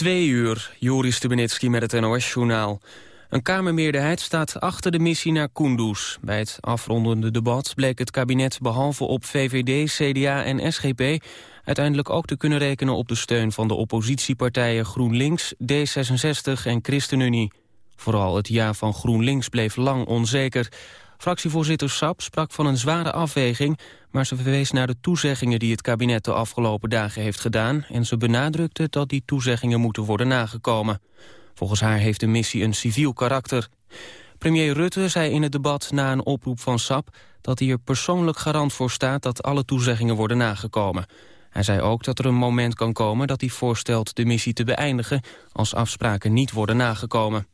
Twee uur, Joris Stubenitski met het NOS-journaal. Een Kamermeerderheid staat achter de missie naar Kunduz. Bij het afrondende debat bleek het kabinet behalve op VVD, CDA en SGP... uiteindelijk ook te kunnen rekenen op de steun van de oppositiepartijen GroenLinks, D66 en ChristenUnie. Vooral het ja van GroenLinks bleef lang onzeker. Fractievoorzitter Sap sprak van een zware afweging... maar ze verwees naar de toezeggingen die het kabinet de afgelopen dagen heeft gedaan... en ze benadrukte dat die toezeggingen moeten worden nagekomen. Volgens haar heeft de missie een civiel karakter. Premier Rutte zei in het debat na een oproep van Sap... dat hij er persoonlijk garant voor staat dat alle toezeggingen worden nagekomen. Hij zei ook dat er een moment kan komen dat hij voorstelt de missie te beëindigen... als afspraken niet worden nagekomen.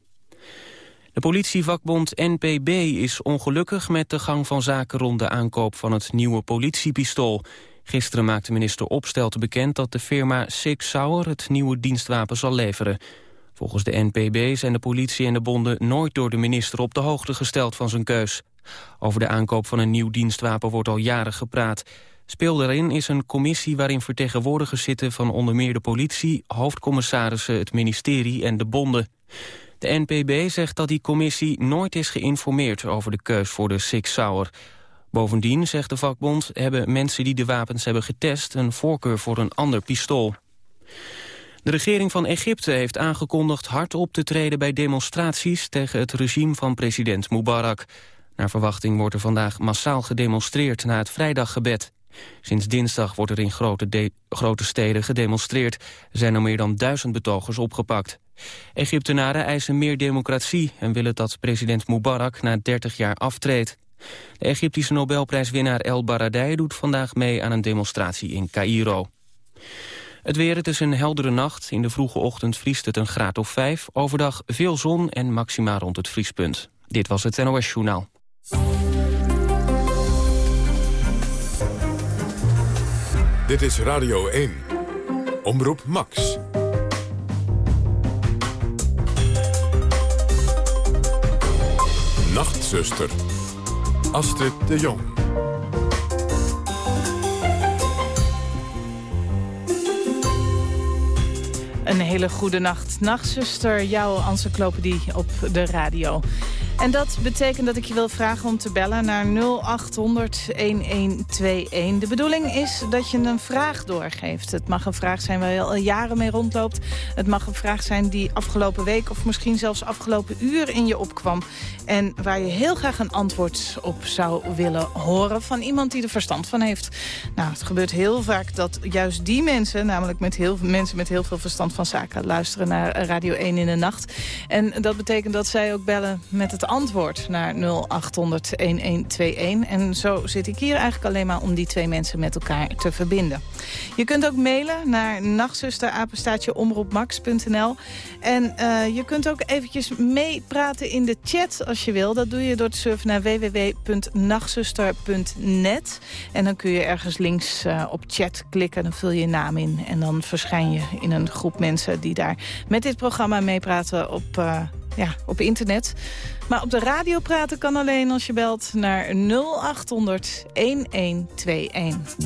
De politievakbond NPB is ongelukkig met de gang van zaken rond de aankoop van het nieuwe politiepistool. Gisteren maakte minister Opstelten bekend dat de firma Six Sauer het nieuwe dienstwapen zal leveren. Volgens de NPB zijn de politie en de bonden nooit door de minister op de hoogte gesteld van zijn keus. Over de aankoop van een nieuw dienstwapen wordt al jaren gepraat. Speel daarin is een commissie waarin vertegenwoordigers zitten van onder meer de politie, hoofdcommissarissen, het ministerie en de bonden. De NPB zegt dat die commissie nooit is geïnformeerd over de keus voor de Six Sauer. Bovendien, zegt de vakbond, hebben mensen die de wapens hebben getest een voorkeur voor een ander pistool. De regering van Egypte heeft aangekondigd hard op te treden bij demonstraties tegen het regime van president Mubarak. Naar verwachting wordt er vandaag massaal gedemonstreerd na het vrijdaggebed. Sinds dinsdag wordt er in grote, grote steden gedemonstreerd. Er zijn al meer dan duizend betogers opgepakt. Egyptenaren eisen meer democratie en willen dat president Mubarak na 30 jaar aftreedt. De Egyptische Nobelprijswinnaar El Baradei doet vandaag mee aan een demonstratie in Cairo. Het weer, het is een heldere nacht. In de vroege ochtend vriest het een graad of 5. Overdag veel zon en maxima rond het vriespunt. Dit was het NOS Journaal. Dit is Radio 1. Omroep Max. Nachtzuster. Astrid de Jong. Een hele goede nacht. Nachtzuster, jouw encyclopedie op de radio. En dat betekent dat ik je wil vragen om te bellen naar 0800-1121. De bedoeling is dat je een vraag doorgeeft. Het mag een vraag zijn waar je al jaren mee rondloopt. Het mag een vraag zijn die afgelopen week of misschien zelfs afgelopen uur in je opkwam. En waar je heel graag een antwoord op zou willen horen van iemand die er verstand van heeft. Nou, het gebeurt heel vaak dat juist die mensen, namelijk met heel mensen met heel veel verstand van zaken, luisteren naar Radio 1 in de nacht. En dat betekent dat zij ook bellen met het antwoord naar 0800-1121. En zo zit ik hier eigenlijk alleen maar om die twee mensen met elkaar te verbinden. Je kunt ook mailen naar nachtzusterapenstaatjeomroepmax.nl. En uh, je kunt ook eventjes meepraten in de chat als je wil. Dat doe je door te surfen naar www.nachtzuster.net. En dan kun je ergens links uh, op chat klikken. Dan vul je je naam in. En dan verschijn je in een groep mensen die daar met dit programma meepraten op... Uh, ja, op internet. Maar op de radio praten kan alleen als je belt naar 0800 1121.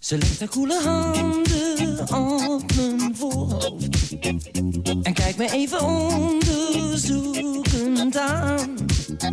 Ze legt haar koele handen op mijn voorhoofd En kijkt me even onderzoekend aan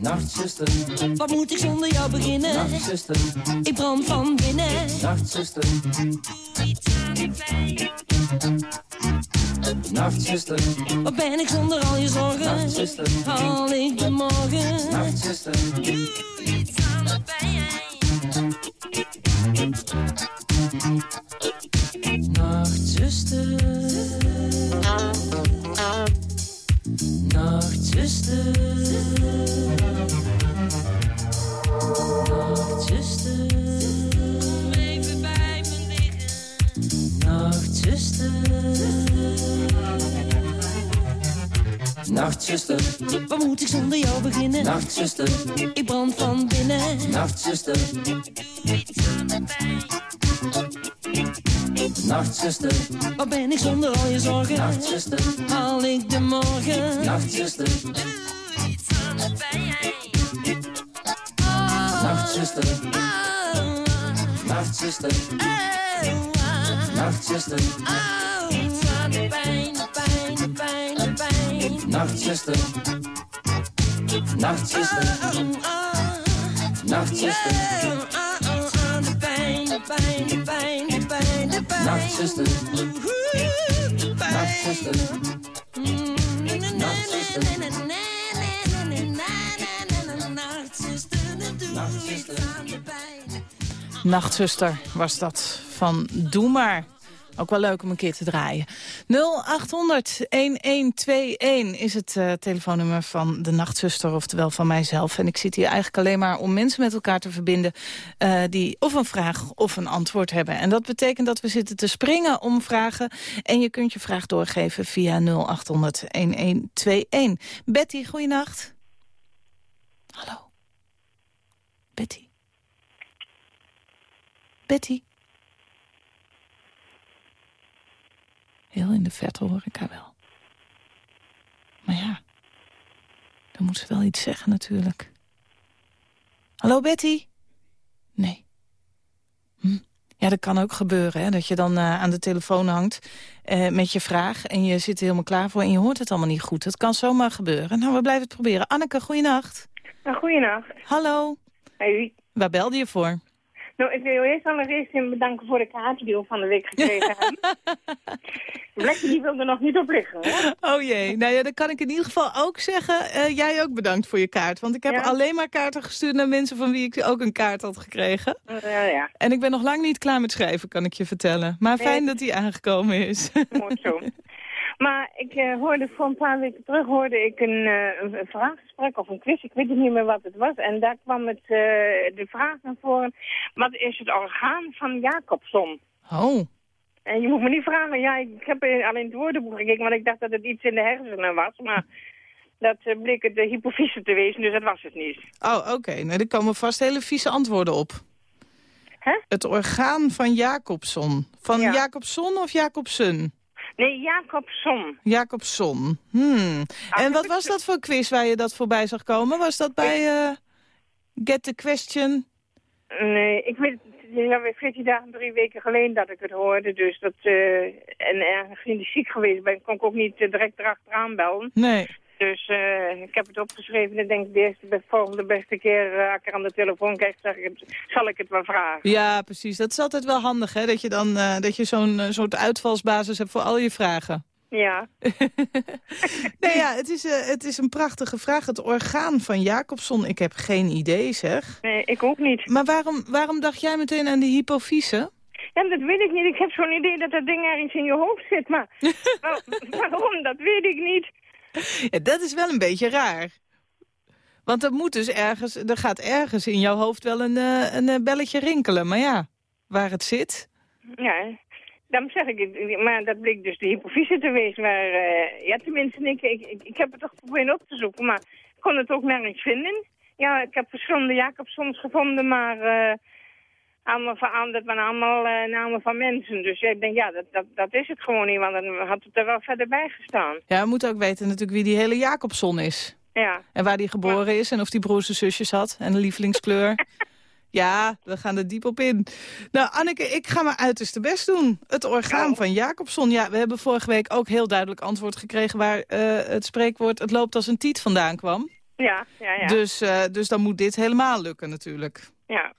Nachtzuster, wat moet ik zonder jou beginnen? Nachtzuster, ik brand van binnen. Nachtzuster, doe iets aan de pijn. Nachtzuster, wat ben ik zonder al je zorgen? Nachtzuster, haal ik de morgen? Nachtzuster, doe iets aan de pijn. Moet ik zonder jou beginnen? Nachtzuster, ik brand van binnen. Nachtzuster, doe iets aan de pijn. Nachtzuster, waar ben ik zonder al je zorgen? Nachtzuster, haal ik de morgen? Nachtzuster, doe iets aan de pijn. Nachtzuster, Nachtzuster, Nachtzuster, iets aan de pijn, de pijn, de pijn, de pijn. Nachtzuster, Nachtzuster, Nachtzuster, de pijn, de pijn, de de de. Nachtzuster, Nachtzuster, Nachtzuster was dat van Doe Maar. Ook wel leuk om een keer te draaien. 0800-1121 is het uh, telefoonnummer van de Nachtzuster, oftewel van mijzelf. En ik zit hier eigenlijk alleen maar om mensen met elkaar te verbinden... Uh, die of een vraag of een antwoord hebben. En dat betekent dat we zitten te springen om vragen. En je kunt je vraag doorgeven via 0800-1121. Betty, goeienacht. Hallo. Betty. Betty. Heel in de verte hoor ik haar wel. Maar ja, dan moet ze wel iets zeggen natuurlijk. Hallo Betty? Nee. Hm. Ja, dat kan ook gebeuren, hè? dat je dan uh, aan de telefoon hangt uh, met je vraag... en je zit er helemaal klaar voor en je hoort het allemaal niet goed. Dat kan zomaar gebeuren. Nou, we blijven het proberen. Anneke, goeienacht. Nou, goeienacht. Hallo. Hey. Waar belde je voor? Nou, ik wil eerst allereerst bedanken voor de kaarten die we van de week gekregen hebben. Blackie die wilde nog niet op liggen, hoor. Oh jee. Nou ja, dan kan ik in ieder geval ook zeggen... Uh, jij ook bedankt voor je kaart. Want ik heb ja. alleen maar kaarten gestuurd naar mensen... van wie ik ook een kaart had gekregen. Uh, ja, ja. En ik ben nog lang niet klaar met schrijven, kan ik je vertellen. Maar Nee. fijn dat hij aangekomen is. Mooi zo. Maar ik eh, hoorde voor een paar weken terug hoorde ik een, eh, een, een vraaggesprek of een quiz. Ik weet niet meer wat het was. En daar kwam het, eh, de vraag naar voren. Wat is het orgaan van Jacobson? Oh, En je moet me niet vragen. Ja, ik heb alleen het woordenboek gekeken. Want ik dacht dat het iets in de hersenen was. Maar dat bleek het de hypofyse te wezen. Dus dat was het niet. oh oké. Nou, er komen vast hele vieze antwoorden op. Hè? Het orgaan van Jacobson. Van Ja. Jacobson of Jacobsen? Nee, Jacobson. Jacobson. Hmm. En wat was dat voor quiz waar je dat voorbij zag komen? Was dat bij eh, Get the Question? Nee, ik weet het. Ja, 14 dagen, drie weken geleden dat ik het hoorde. Dus dat, eh, en ergens in de ziek geweest ben, kon ik ook niet eh, direct erachteraan bellen. Nee. Dus eh, ik heb het opgeschreven en denk de eerste, de volgende beste keer eh, als ik er aan de telefoon krijg, zeg ik het, zal ik het wel vragen. Ja, precies. Dat is altijd wel handig, hè? Dat je dan eh, dat je zo'n soort uitvalsbasis hebt voor al je vragen. Ja. nee, ja, het is, het is een prachtige vraag. Het orgaan van Jacobson, ik heb geen idee, zeg. Nee, ik ook niet. Maar waarom, waarom dacht jij meteen aan de hypofyse? Ja, dat weet ik niet. Ik heb zo'n idee dat dat ding ergens in je hoofd zit. Maar waar- waarom, dat weet ik niet. Dat is wel een beetje raar. Want er moet dus ergens, er gaat ergens in jouw hoofd wel een, eh, een eh, belletje rinkelen. Maar ja, waar het zit... Ja, Dan zeg ik, het, maar dat bleek dus de hypofyse te wezen. Waar, eh, ja, tenminste, ik, ik, ik, heb het toch geprobeerd op te zoeken, maar ik kon het ook nergens vinden. Ja, ik heb verschillende Jacobsons gevonden, maar allemaal van, dat waren allemaal eh, namen van mensen. Dus ik denk, ja, dat, dat, dat is het gewoon niet, want dan had het er wel verder bij gestaan. Ja, we moeten ook weten natuurlijk wie die hele Jacobson is. Ja, En waar die geboren is en of die broers en zusjes had. En een lievelingskleur. ja, we gaan er diep op in. Nou, Anneke, ik ga mijn uiterste best doen. Het orgaan van Jacobson. Ja, we hebben vorige week ook heel duidelijk antwoord gekregen... waar eh, het spreekwoord het loopt als een tiet vandaan kwam. ja, ja, ja. Dus, eh, dus dan moet dit helemaal lukken natuurlijk. ja.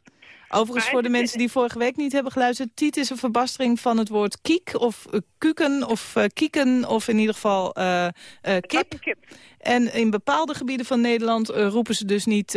Overigens, voor de het mensen die vorige week niet hebben geluisterd... tiet is een verbastering van het woord kiek of eh, kuken of eh, kieken... of in ieder geval eh, kip. Kip. En in bepaalde gebieden van Nederland roepen ze dus niet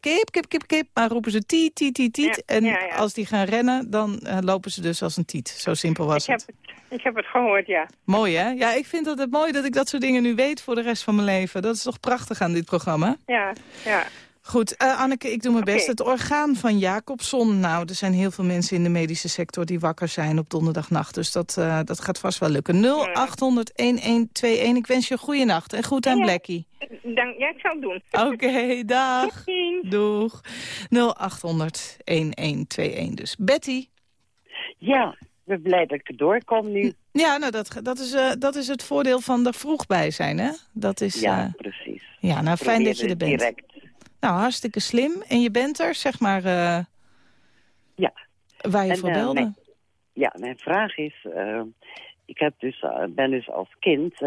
kip, kip, kip, kip... maar roepen ze tiet, tiet, tiet, tiet. Ja, en ja, ja. als die gaan rennen, dan lopen ze dus als een tiet. Zo simpel was Ik heb, het. het, ik heb het gehoord, ja. Mooi, hè? Ja, ik vind het het mooi dat ik dat soort dingen nu weet voor de rest van mijn leven. Dat is toch prachtig aan dit programma? Ja, ja. Goed, eh, Anneke, ik doe mijn best. Het orgaan van Jacobson. Nou, er zijn heel veel mensen in de medische sector die wakker zijn op donderdagnacht. Dus dat, eh, dat gaat vast wel lukken. 0800-1121. Ik wens je een goede nacht en goed aan Ja. Blackie. Dan, ja, ik zal het doen. Oké, dag. Doeg. 0800-1121 dus. Betty? Ja, ik ben blij dat ik er doorkom nu. Ja, nou, dat, dat, is, eh, dat is het voordeel van er vroeg bij zijn, hè? Dat is, Ja, precies. ja nou, fijn dat je er bent. Direct. Nou, hartstikke slim. En je bent er, zeg maar, eh, Ja. waar je En, voor eh, belde. mijn- Ja, mijn vraag is... eh, ik heb dus, ben dus als kind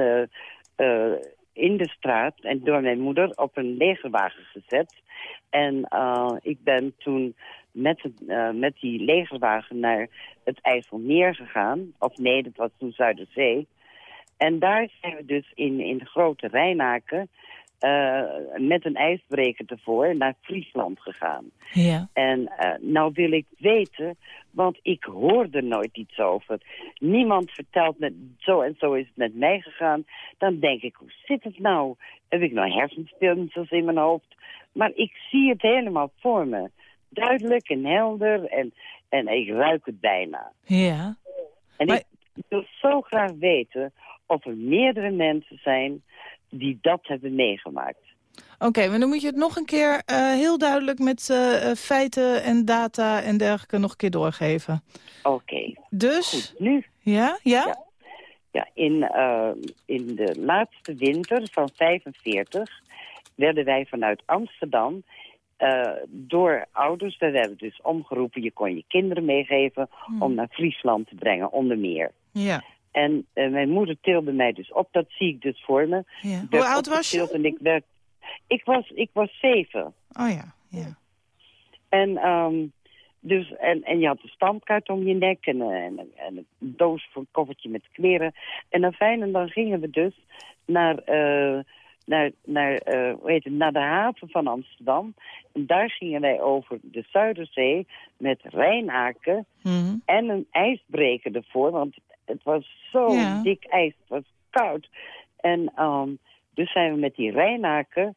in de straat en door mijn moeder op een legerwagen gezet. En ik ben toen met, het, met die legerwagen naar het IJsselmeer gegaan. Of nee, dat was toen Zuiderzee. En daar zijn we dus in, in de grote Rijnaken... eh, met een ijsbreker ervoor naar Friesland gegaan. Ja. En eh, nou wil ik weten, want ik hoorde nooit iets over. Niemand vertelt me, zo en zo is het met mij gegaan. Dan denk ik, hoe zit het nou? Heb ik nou hersenspinsels in mijn hoofd? Maar ik zie het helemaal voor me. Duidelijk en helder en, en ik ruik het bijna. Ja. En Maar- ik wil zo graag weten of er meerdere mensen zijn die dat hebben meegemaakt. Oké, maar dan moet je het nog een keer eh, heel duidelijk met eh, eh, feiten en data en dergelijke nog een keer doorgeven. Oké, Dus, goed. Nu ja, ja? Ja. Ja, in, in de laatste winter van 45 werden wij vanuit Amsterdam door ouders, we werden dus omgeroepen, je kon je kinderen meegeven om naar Friesland te brengen, onder meer. Ja. En eh, mijn moeder tilde mij dus op, dat zie ik dus voor me. ja. Hoe oud was je? En ik, werd, ik, was, ik was zeven. Oh ja, ja. En, ehm, dus, en, en je had een stampkaart om je nek en, eh, en, en een doos voor een koffertje met kleren. En dan fijn, en dan gingen we dus naar, eh, naar, naar, eh, hoe heet het, naar de haven van Amsterdam. En daar gingen wij over de Zuiderzee met Rijnaken Mhm. en een ijsbreker ervoor. Want het was zo Ja. dik ijs, het was koud. En ehm, dus zijn we met die Rijnaken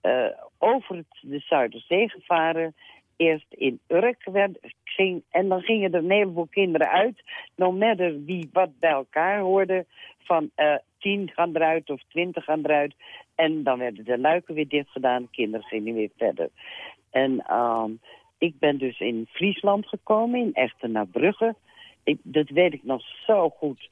eh, over het, de Zuiderzee gevaren. Eerst in Urk werd, ging, en dan gingen er een heleboel kinderen uit. No matter wie wat bij elkaar hoorde. Van eh, tien gaan eruit of twintig gaan eruit. En dan werden de luiken weer dicht gedaan. De kinderen gingen weer verder. En ehm, ik ben dus in Friesland gekomen, in Echter naar Brugge. Ik, dat weet ik nog zo goed.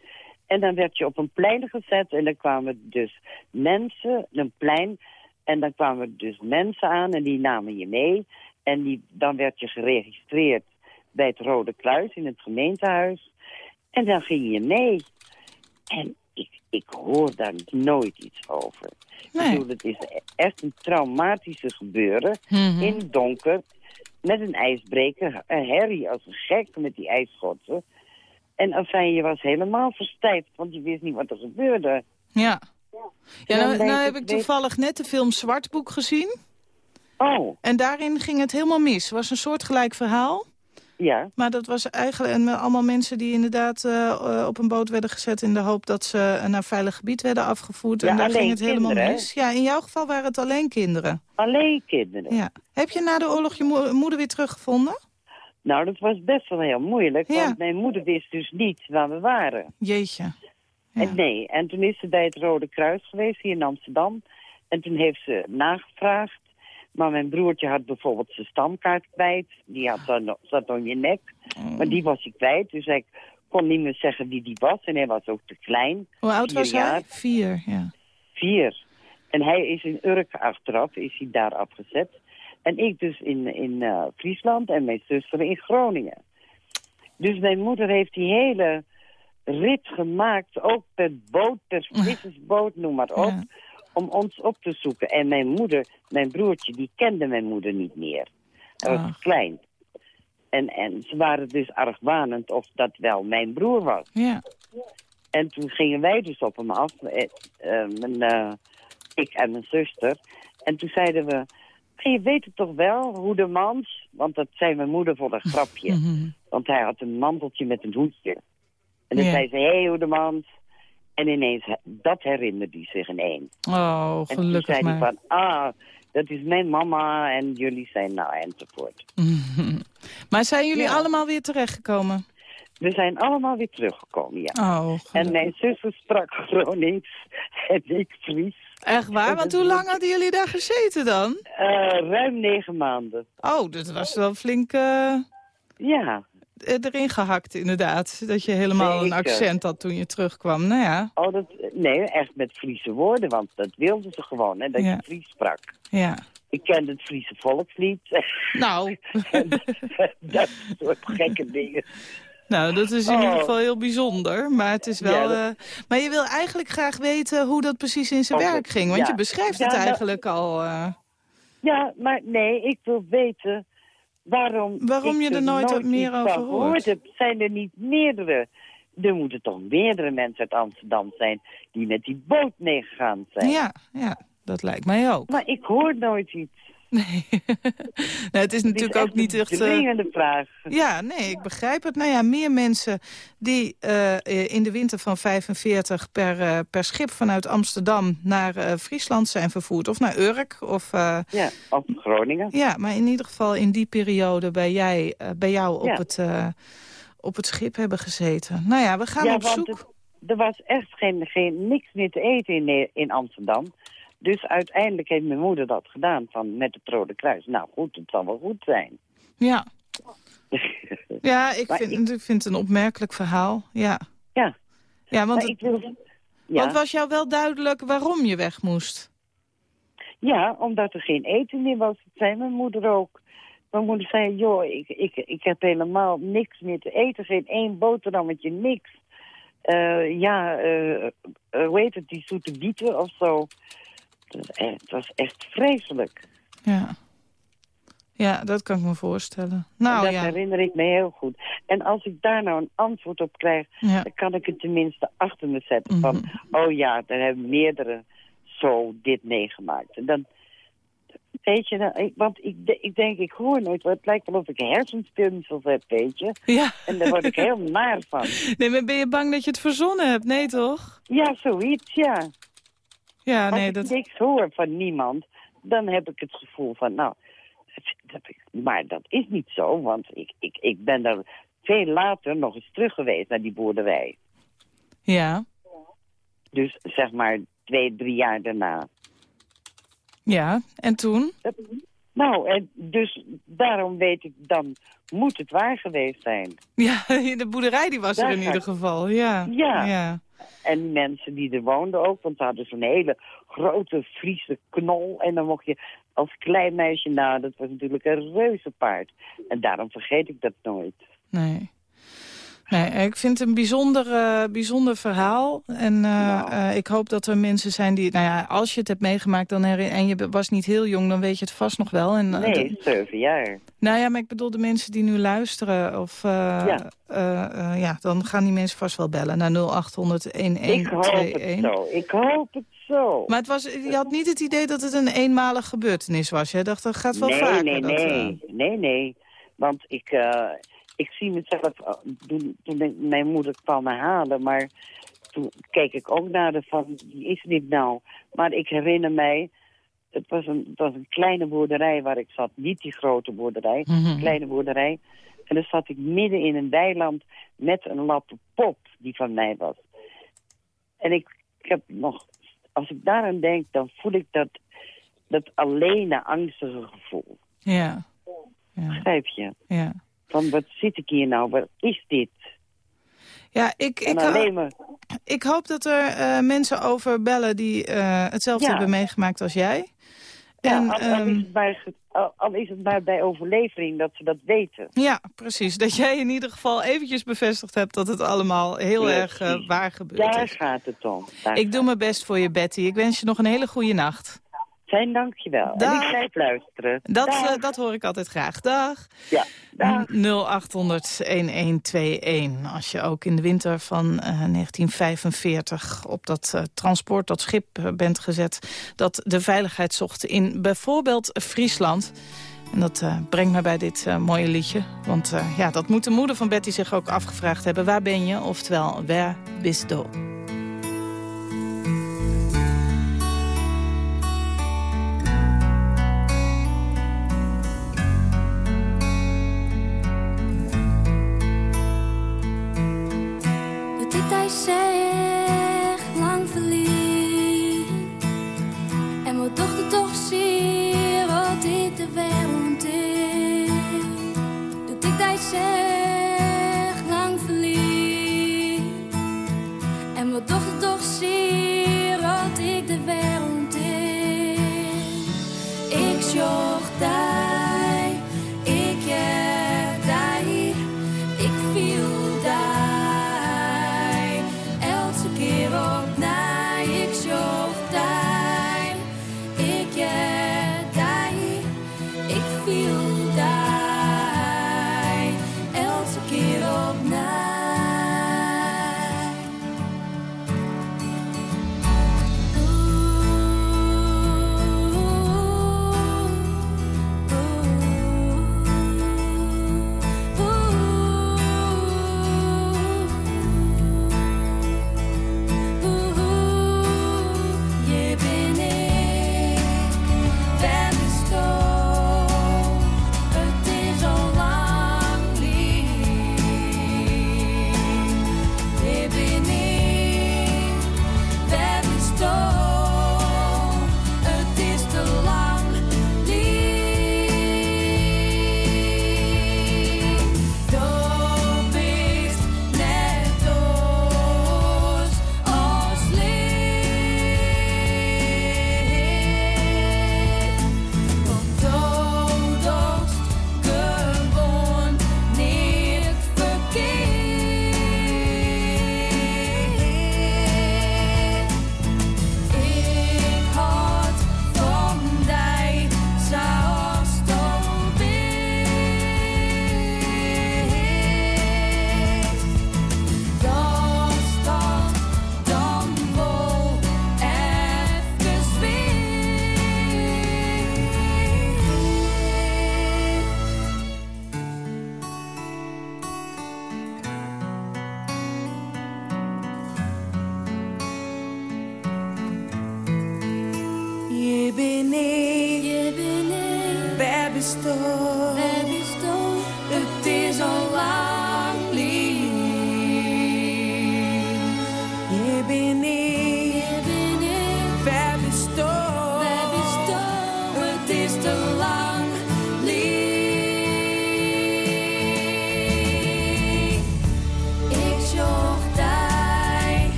En dan werd je op een plein gezet en dan kwamen dus mensen, een plein... En dan kwamen dus mensen aan en die namen je mee. En die, dan werd je geregistreerd bij het Rode Kruis in het gemeentehuis. En dan ging je mee. En ik, ik hoor daar nooit iets over. Ik bedoel, het is echt een traumatische gebeuren. Mhm. In het donker, met een ijsbreker. Een herrie als een gek met die ijsschotsen. En enfin, je was helemaal verstijfd, want je wist niet wat er gebeurde. Ja. Ja, nou, nou heb ik toevallig net de film Zwartboek gezien. Oh, En daarin ging het helemaal mis. Het was een soortgelijk verhaal. ja. Maar dat was eigenlijk en allemaal mensen die inderdaad eh, eh, op een boot werden gezet... in de hoop dat ze naar veilig gebied werden afgevoerd. Ja, en daar ging het helemaal kinderen, mis. Ja, in jouw geval waren het alleen kinderen. Alleen kinderen. Ja. Heb je na de oorlog je mo- moeder weer teruggevonden? Nou, dat was best wel heel moeilijk, Ja. want mijn moeder wist dus niet waar we waren. Jeetje. Ja. En nee, en toen is ze bij het Rode Kruis geweest hier in Amsterdam. En toen heeft ze nagevraagd. Maar mijn broertje had bijvoorbeeld zijn stamkaart kwijt. Die had dan, zat om je nek. Oh. Maar die was hij kwijt, dus hij kon niet meer zeggen wie die was. En hij was ook te klein. Hoe oud was hij? Vier, ja. Vier. En hij is in Urk achteraf, is hij daar afgezet. En ik dus in, in eh, Friesland en mijn zuster in Groningen. Dus mijn moeder heeft die hele rit gemaakt, ook per boot, per vissersboot, noem maar op, Ja. om ons op te zoeken. En mijn moeder, mijn broertje, die kende mijn moeder niet meer. Hij was klein. En, en ze waren dus argwanend of dat wel mijn broer was. Ja. En toen gingen wij dus op hem af, eh, eh, mijn, eh, ik en mijn zuster. En toen zeiden we, "Hey, je weet het toch wel, Hoedemans? Want dat zei mijn moeder voor een grapje. Mhm. Want hij had een manteltje met een hoedje. En dan zei ze, hé hey, Hoedemans. En ineens, dat herinnerde hij zich ineens. Oh, En toen gelukkig zei hij maar. van, ah, dat is mijn mama en jullie zijn nou, enzovoort. Maar zijn jullie Ja. allemaal weer terechtgekomen? We zijn allemaal weer teruggekomen, ja. Oh, En gelukkig. mijn zuster sprak Gronings en ik Fries. Echt waar? Want hoe lang hadden jullie daar gezeten dan? Eh, ruim negen maanden. Oh, dat was wel flink eh, Ja. erin gehakt inderdaad. Dat je helemaal een accent had toen je terugkwam. Nou ja, Oh, dat, nee, echt met Friese woorden, want dat wilden ze gewoon, hè, dat Ja. je Fries sprak. ja. Ik kende het Friese volkslied. Nou, dat soort gekke dingen. Nou, dat is in Oh. ieder geval heel bijzonder. Maar het is wel... Ja, dat- eh, maar je wil eigenlijk graag weten hoe dat precies in zijn Oh, werk ging. Want ja. je beschrijft Ja, het nou- eigenlijk al... eh, Ja, maar nee, ik wil weten waarom... Waarom je er nooit iets meer over hoort. heb. Zijn er niet meerdere? Er moeten toch meerdere mensen uit Amsterdam zijn die met die boot meegegaan zijn. ja, ja, dat lijkt mij ook. Maar ik hoor nooit iets. Nee. het is natuurlijk ook niet een echt... eh, dringende vraag. Ja, nee, ik begrijp het. Nou ja, meer mensen die eh, in de winter van 45 per, eh, per schip vanuit Amsterdam naar eh, Friesland zijn vervoerd. Of naar Urk. Of, Ja, op Groningen. ja, maar in ieder geval in die periode bij, jij, bij jou op, het, op het schip hebben gezeten. Nou ja, we gaan ja, op zoek. het- er was echt geen, geen, niks meer te eten in, in Amsterdam. Dus uiteindelijk heeft mijn moeder dat gedaan van, met het Rode Kruis. Nou goed, het zal wel goed zijn. Ja, ja ik, vind, ik... vind het een opmerkelijk verhaal. Ja, ja, ja want, het, ik wil... Ja, want was jou wel duidelijk waarom je weg moest? ja, omdat er geen eten meer was. Dat zei mijn moeder ook. Mijn moeder zei, joh, ik, ik, ik heb helemaal niks meer te eten. Geen één boterhammetje, niks. Eh, ja, eh, hoe heet het, die zoete bieten of zo. Het was echt, vreselijk. Ja. Ja, dat kan ik me voorstellen. Nou dat ja. herinner ik me heel goed. En als ik daar nou een antwoord op krijg, ja. dan kan ik het tenminste achter me zetten. Mhm. Van, oh ja, er hebben meerdere zo dit meegemaakt. En dan, weet je, want ik, ik denk, ik hoor nooit wat. Het lijkt wel of ik hersenspinsels heb, weet je. Ja. En daar word ik heel naar van. Nee, maar ben je bang dat je het verzonnen hebt? Nee, toch? Ja, zoiets, ja. Ja, Als nee, ik dat... niks hoor van niemand, dan heb ik het gevoel van, nou, dat, maar dat is niet zo, want ik, ik, ik ben daar veel later nog eens terug geweest naar die boerderij. Ja. Dus zeg maar twee, drie jaar daarna. Ja, en toen? Nou, en dus daarom weet ik, dan moet het waar geweest zijn. Ja, de boerderij die was er in ieder geval. Ja. Ja. ja. En mensen die er woonden ook, want ze hadden zo'n hele grote Friese knol. En dan mocht je als klein meisje, nou, dat was natuurlijk een reuze paard. En daarom vergeet ik dat nooit. Nee. Nee, ik vind het een bijzonder, eh, bijzonder verhaal. En eh, Nou. eh, ik hoop dat er mensen zijn die... Nou ja, als je het hebt meegemaakt dan en je was niet heel jong... dan weet je het vast nog wel. En, Nee, zeven jaar. Nou ja, maar ik bedoel de mensen die nu luisteren. Of, Ja. ja, dan gaan die mensen vast wel bellen naar 0800 Ik hoop het 1121. zo. Ik hoop het zo. Maar het was, je had niet het idee dat het een eenmalige gebeurtenis was. Je dacht, dat gaat wel nee, vaker. nee, dat, nee, eh, nee, nee. Want ik, ik zie mezelf, eh, toen, toen ik- mijn moeder kwam me halen, maar toen keek ik ook naar de van, die is niet nou. Maar ik herinner mij, het was, een, het was een kleine boerderij waar ik zat, niet die grote boerderij, mhm. kleine boerderij. En dan zat ik midden in een weiland met een lappe pop die van mij was. En ik, ik heb nog, als ik daaraan denk, dan voel ik dat, dat alleen angstige gevoel. Ja. ja. Begrijp je? Ja. Van wat zit ik hier nou? Wat is dit? Ja, ik, ik, ik hoop dat er eh, mensen over bellen die eh, hetzelfde Ja. hebben meegemaakt als jij. Ja, En, al, al ehm, is het maar, al, al is het maar bij overlevering dat ze dat weten. Ja, precies. Dat jij in ieder geval eventjes bevestigd hebt dat het allemaal heel erg eh, waar gebeurd Daar is. gaat het om. Daar Ik doe mijn best voor je, Betty. Ik wens je nog een hele goede nacht. Zijn dankjewel. En Dag. ik blijf luisteren. Dat, eh, dat hoor ik altijd graag. Dag. Ja, dag. 0800-1121. Als je ook in de winter van eh, 1945 op dat eh, transport, dat schip eh, bent gezet... dat de veiligheid zocht in bijvoorbeeld Friesland... En dat eh, brengt me bij dit eh, mooie liedje. Want eh, ja, dat moet de moeder van Betty zich ook afgevraagd hebben. Waar ben je? Oftewel, waar bist du? Zeg lang verliefd. En wat dochter toch zie wat ik de wereld is. Dat ik hij zeg lang verliefd. En wat dochter toch zie wat ik de wereld is. Ik zocht daar,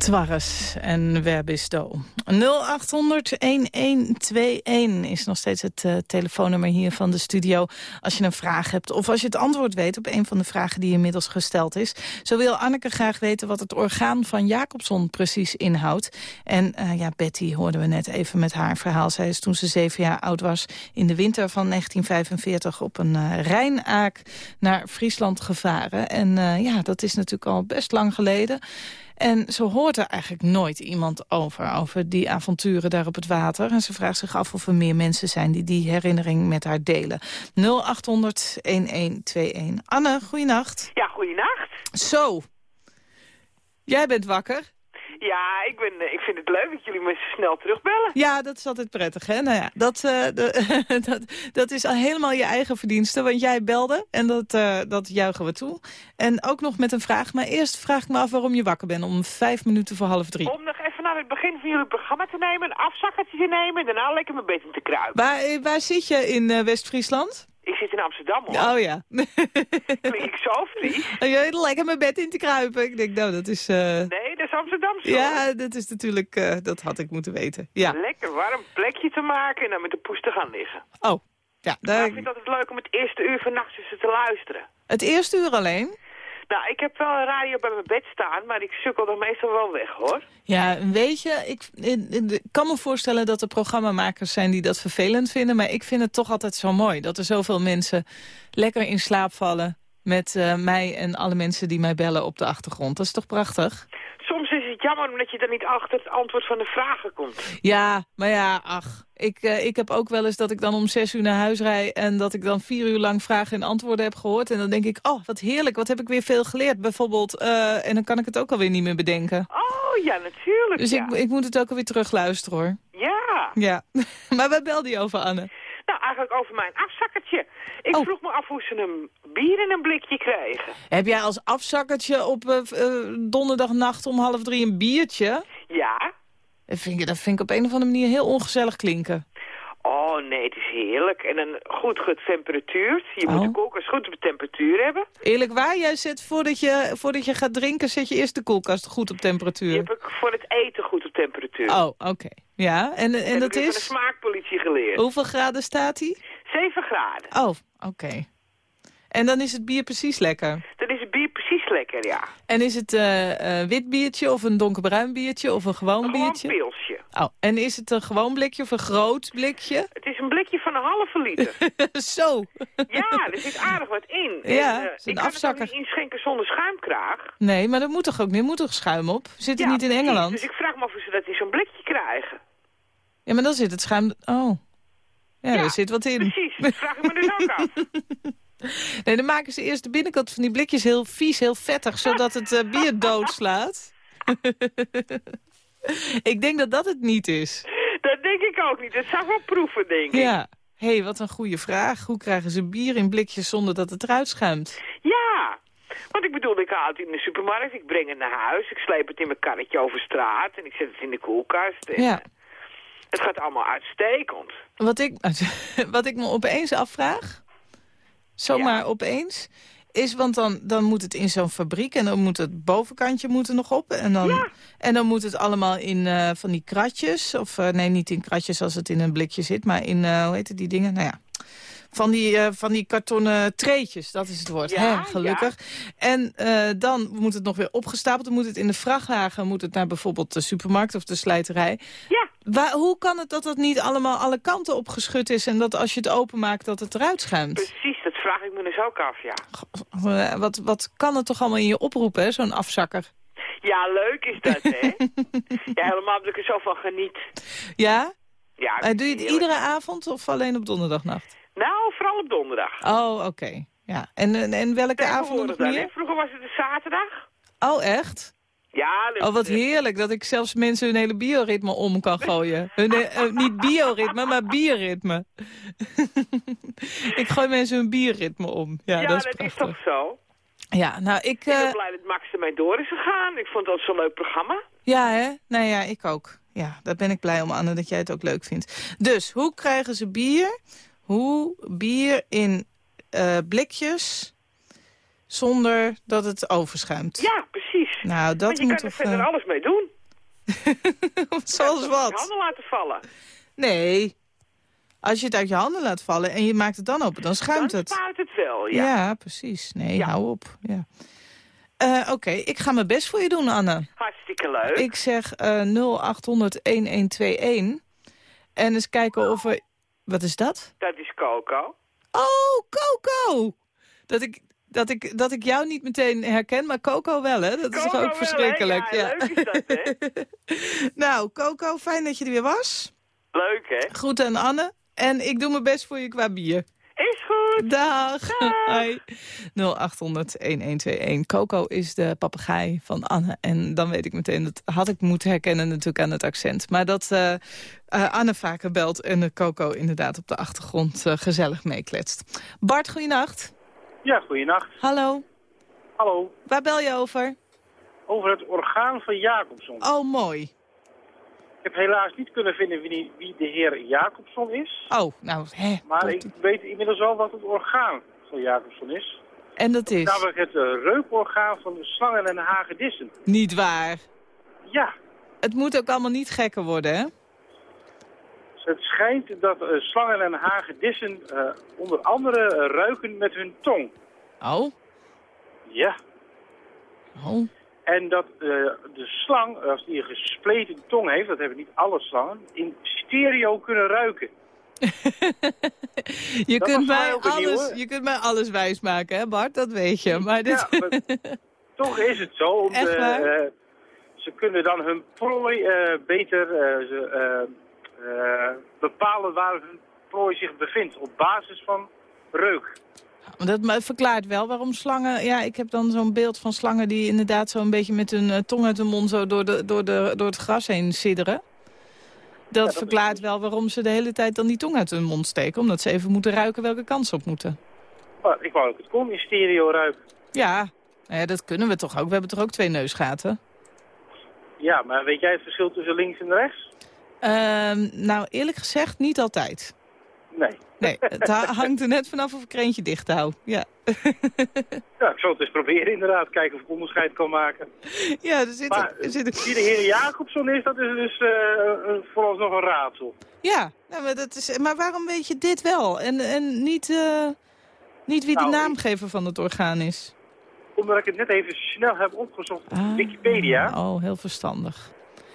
Twarres en Werbisto. 0800-1121 is nog steeds het eh, telefoonnummer hier van de studio. Als je een vraag hebt of als je het antwoord weet op een van de vragen die inmiddels gesteld is. Zo wil Anneke graag weten wat het orgaan van Jacobson precies inhoudt. En eh, ja, Betty hoorden we net even met haar verhaal. Zij is toen ze zeven jaar oud was in de winter van 1945 op een eh, Rijnaak naar Friesland gevaren. En ja, dat is natuurlijk al best lang geleden. En zo hoort er eigenlijk nooit iemand over, over die avonturen daar op het water. En ze vraagt zich af of er meer mensen zijn die die herinnering met haar delen. 0800-1121. Anne, goeienacht. Ja, goeienacht. Zo, jij bent wakker. Ja, ik, ben, eh, ik vind het leuk dat jullie me zo snel terugbellen. Ja, dat is altijd prettig, hè? Nou ja, dat, eh, de, dat, dat is al helemaal je eigen verdienste, want jij belde en dat, eh, dat juichen we toe. En ook nog met een vraag, maar eerst vraag ik me af waarom je wakker bent om vijf minuten voor half drie. Om nog even naar het begin van jullie programma te nemen, een afzakkertje te nemen en daarna lekker mijn bed in te kruipen. Waar, waar zit je in West-Friesland? Ik zit in Amsterdam hoor. Oh ja. Klink ik zo vlieg? En jij lekker mijn bed in te kruipen. Ik denk, nou, dat is... eh, Nee, dat is Amsterdam zo. Ja, dat is natuurlijk... eh, dat had ik moeten weten. Ja. Lekker warm plekje te maken en dan met de poes te gaan liggen. Oh. Ja, Maar daar... ik vind het altijd leuk om het eerste uur van nachts eens te luisteren. Het eerste uur alleen? Nou, ik heb wel een radio bij mijn bed staan, maar ik sukkel er meestal wel weg hoor. Ja, weet je, ik, kan me voorstellen dat er programmamakers zijn die dat vervelend vinden. Maar ik vind het toch altijd zo mooi dat er zoveel mensen lekker in slaap vallen met eh, mij en alle mensen die mij bellen op de achtergrond. Dat is toch prachtig? Het jammer omdat je dan niet achter het antwoord van de vragen komt. Ja, maar ja, ach. Ik, eh, ik heb ook wel eens dat ik dan om zes uur naar huis rijd... en dat ik dan vier uur lang vragen en antwoorden heb gehoord. En dan denk ik, oh, wat heerlijk, wat heb ik weer veel geleerd. Bijvoorbeeld, eh, en dan kan ik het ook alweer niet meer bedenken. Oh, ja, natuurlijk. Dus ja. ik, ik moet het ook alweer terugluisteren, hoor. Ja. Ja, maar waar belde je over, Anne? Nou, eigenlijk over mijn afzakkertje. Ik Oh. vroeg me af hoe ze een bier in een blikje kregen. Heb jij als afzakkertje op eh, donderdagnacht om half drie een biertje? Ja? Dat vind, ik, dat vind ik op een of andere manier heel ongezellig klinken. Oh, nee, het is heerlijk. En een goed getemperatuurd. Je Oh. moet de koelkast goed op temperatuur hebben. Eerlijk waar, jij zet voordat je, voordat je gaat drinken... zet je eerst de koelkast goed op Die temperatuur. heb ik voor het eten goed op temperatuur. Oh, oké. Ja, en, en, heb dat ik van de is? smaakpolitie geleerd. Hoeveel graden staat hij? 7 graden. Oh, oké. En dan is het bier precies lekker. Dan is lekker, ja. En is het eh, wit biertje of een donkerbruin biertje of een gewoon Een gewoon biertje? pilsje. Oh, en is het een gewoon blikje of een groot blikje? Het is een blikje van een halve liter. Zo. ja, er zit aardig wat in. Ja, En, eh, het is een ik kan afzakker. het niet inschenken zonder schuimkraag. Nee, maar dat moet toch ook niet? Moet toch schuim op? Zit het Ja, niet in. Engeland? Dus ik vraag me af of ze dat in zo'n blikje krijgen. Ja, maar dan zit het schuim... Oh. Ja, Ja, er zit wat in. Precies, dat vraag ik me dus ook af. Nee, dan maken ze eerst de binnenkant van die blikjes heel vies, heel vettig... zodat het eh, bier doodslaat. ik denk dat dat het niet is. Dat denk ik ook niet. Dat zou wel proeven, denk ik. Ja. Hé, hey, wat een goede vraag. Hoe krijgen ze bier in blikjes zonder dat het eruit schuimt? Ja. Want ik bedoel, ik haal het in de supermarkt, ik breng het naar huis, ik sleep het in mijn karretje over straat en ik zet het in de koelkast. En Ja. Het gaat allemaal uitstekend. Wat ik, wat ik me opeens afvraag, zomaar opeens, is, want dan, dan moet het in zo'n fabriek en dan moet het bovenkantje moet er nog op. En dan, en dan moet het allemaal in eh, van die kratjes, of eh, nee, niet in kratjes als het in een blikje zit, maar in, eh, hoe heet die dingen? Nou ja, van die, van die kartonnen treetjes, dat is het woord, Ja, hè, gelukkig. En dan moet het nog weer opgestapeld, dan moet het in de vrachtwagen, moet het naar bijvoorbeeld de supermarkt of de slijterij. Ja. Waar, hoe kan het dat dat niet allemaal alle kanten opgeschud is... en dat als je het openmaakt dat het eruit schuimt? Precies, vraag ik me dus ook af, ja. Eh, Wat, wat kan het toch allemaal in je oproepen, zo'n afzakker? Ja, leuk is dat, hè? ja, helemaal omdat ik er zo van geniet. Ja? Ja, Eh, doe je het iedere avond of alleen op donderdagnacht? Nou, vooral op donderdag. Oh, oké. Ja. En, en, en welke Tegenwoordig nog hè? meer? Vroeger was het de zaterdag. Oh, echt? Ja, Oh, wat heerlijk dat ik zelfs mensen hun hele bioritme om kan gooien. Hun, eh, niet bioritme, maar bierritme. ik gooi mensen hun bierritme om. Ja, Ja, dat is dat is toch zo? Ja, nou, ik... Ik ben eh, blij dat Max ermee door is gegaan. Ik vond dat zo'n leuk programma. Ja, hè? Nou ja, ik ook. Ja, daar ben ik blij om, Anne, dat jij het ook leuk vindt. Dus, hoe krijgen ze bier? Hoe bier in eh, blikjes zonder dat het overschuimt? Ja, precies. Nou, dat je moet kan er verder eh, alles mee doen. Zoals Je wat? handen laten vallen. Nee. Als je het uit je handen laat vallen en je maakt het dan open, dan schuimt Dan het. spuit het wel, Ja, ja. precies. Nee, Ja. hou op. Ja. Eh, Oké, ik ga mijn best voor je doen, Anne. Hartstikke leuk. Ik zeg eh 0800-1121. En eens kijken of er... Wat is dat? Dat is Coco. Oh, Coco! Dat ik, dat, ik, dat ik jou niet meteen herken, maar Coco wel, hè? Dat is toch ook wel, verschrikkelijk. Ja, leuk is dat, hè? nou, Coco, fijn dat je er weer was. Leuk, hè? Groeten aan Anne. En ik doe mijn best voor je qua bier. Is goed. Dag. Hoi. 0800-1121. Coco is de papegaai van Anne. En dan weet ik meteen, dat had ik moeten herkennen natuurlijk aan het accent. Maar dat eh, eh, Anne vaker belt en Coco inderdaad op de achtergrond eh, gezellig meekletst. Bart, goeienacht. Ja, goeienacht. Hallo. Hallo. Waar bel je over? Over het orgaan van Jacobson. Oh, mooi. Ik heb helaas niet kunnen vinden wie, wie de heer Jacobson is. Oh, nou, hè. Maar ik weet inmiddels wel wat het orgaan van Jacobson is. En dat is Namelijk het eh, reukorgaan van de slangen en hagedissen. niet waar. Ja, Het moet ook allemaal niet gekker worden, hè? Het schijnt dat eh, slangen en hagedissen eh, onder andere eh, ruiken met hun tong. Oh, Ja. oh. En dat de slang, als die een gespleten tong heeft, dat hebben niet alle slangen, in stereo kunnen ruiken. Je Dat kunt, mij alles, nieuwe. je kunt mij alles wijsmaken, hè Bart? Dat weet je. Maar dit... Ja, maar toch is het zo. Om Echt de, waar? ze kunnen dan hun prooi beter ze, bepalen waar hun prooi zich bevindt. Op basis van reuk. Dat verklaart wel waarom slangen... Ja, ik heb dan zo'n beeld van slangen die inderdaad zo'n beetje met hun eh, tong uit hun mond zo door, de, door, de, door het gras heen sidderen. Dat, verklaart wel waarom ze de hele tijd dan die tong uit hun mond steken. Omdat ze even moeten ruiken welke kant ze op moeten. Maar ik wou ook het kon in stereo ruiken. Ja, nou ja, dat kunnen we toch ook. We hebben toch ook twee neusgaten? Ja, maar weet jij het verschil tussen links en rechts? Ehm, nou, eerlijk gezegd, niet altijd. Nee. Nee, het ha- hangt er net vanaf of ik er eentje dicht hou. Ja, Ja, ik zal het eens proberen inderdaad. Kijken of ik onderscheid kan maken. ja er zit, Maar er zit wie de heer Jacobson is, dat is dus een- vooralsnog een raadsel. Ja, nou, maar, dat is, maar waarom weet je dit wel? En, en niet, eh, niet wie de Nou, naamgever van het orgaan is? Omdat ik het net even snel heb opgezocht op Ah, Wikipedia. Oh, heel verstandig.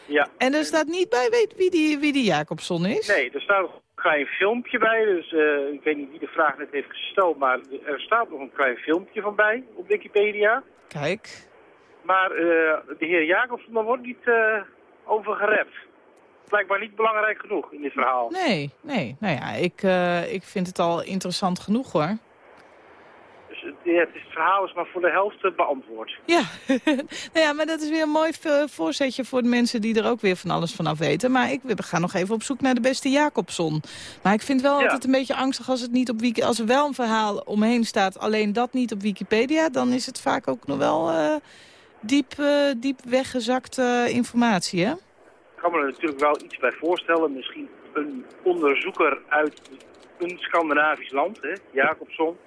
Ja. En er staat niet bij weet wie die, wie die Jacobson is? Nee, er staat nog een klein filmpje bij. Dus eh, ik weet niet wie de vraag net heeft gesteld, maar er staat nog een klein filmpje van bij op Wikipedia. Kijk. Maar eh, de heer Jacobson, daar wordt niet eh, over gerept. Blijkbaar niet belangrijk genoeg in dit verhaal. Nee, nee. Nou ja, ik, ik vind het al interessant genoeg hoor. Dus het, ja, verhaal is maar voor de helft eh, beantwoord. Ja, nou ja, maar dat is weer een mooi vo- voorzetje voor de mensen die er ook weer van alles vanaf weten. Maar ik we gaan nog even op zoek naar de beste Jacobson. Maar ik vind wel Ja. altijd een beetje angstig als het niet op Wiki als er wel een verhaal omheen staat, alleen dat niet op Wikipedia, dan is het vaak ook nog wel eh, diep, eh, diep weggezakte informatie, hè? Ik kan me er natuurlijk wel iets bij voorstellen. Misschien een onderzoeker uit een Scandinavisch land, hè, Jacobson.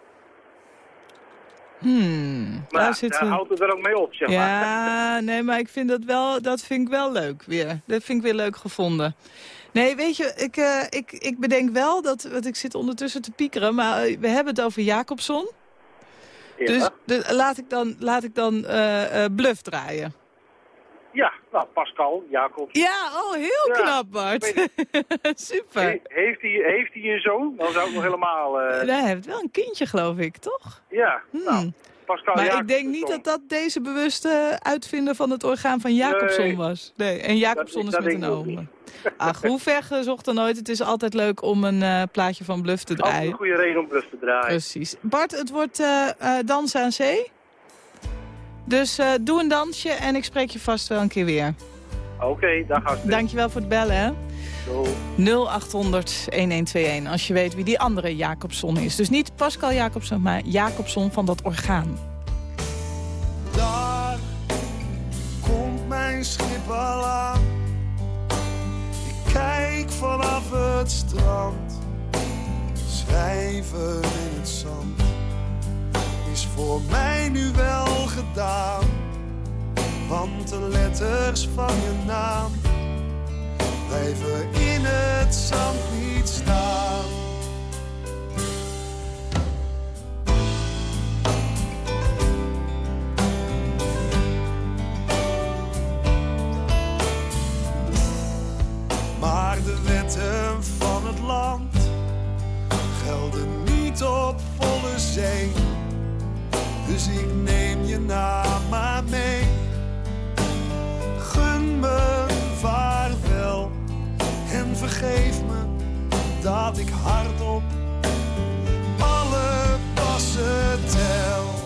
Hmm, Maar daar zit daar houdt het er ook mee op, zeg maar. Ja, nee, maar ik vind dat wel, dat vind ik wel leuk weer. Dat vind ik weer leuk gevonden. Nee, weet je, ik, eh, ik, ik bedenk wel dat, want ik zit ondertussen te piekeren, maar eh, we hebben het over Jacobson. Ja. Dus de, laat ik dan, laat ik dan eh, bluff draaien. Ja, nou, Pascal, Jacob. Ja, oh, heel Ja, knap, Bart. Super. He- heeft, hij, heeft hij een zoon? Dan zou ik nog helemaal... eh, Hij heeft wel een kindje, geloof ik, toch? Ja, Hmm. nou, Pascal maar ik denk niet dat dat deze bewuste uitvinder van het orgaan van Jacobson Nee. was. Nee, en Jacobson Dat- is dat met een omen. Ach, hoe ver gezocht dan ooit. Het is altijd leuk om een eh, plaatje van Bluff te Altijd draaien. een goede reden om bluff te draaien. Precies. Bart, het wordt eh, dansen aan zee. Dus eh, doe een dansje en ik spreek je vast wel een keer weer. Oké, dag hartstikke. Dankjewel voor het bellen, hè. Zo. 0800-1121, als je weet wie die andere Jacobson is. Dus niet Pascal Jacobson, maar Jacobson van dat orgaan. Daar komt mijn schip al aan. Ik kijk vanaf het strand. Schrijven in het zand is voor mij nu wel gedaan. Want de letters van je naam blijven in het zand niet staan. Maar de wetten van het land gelden niet op volle zee. Dus ik neem je naam maar mee. Gun me vaarwel en vergeef me dat ik hardop alle passen tel.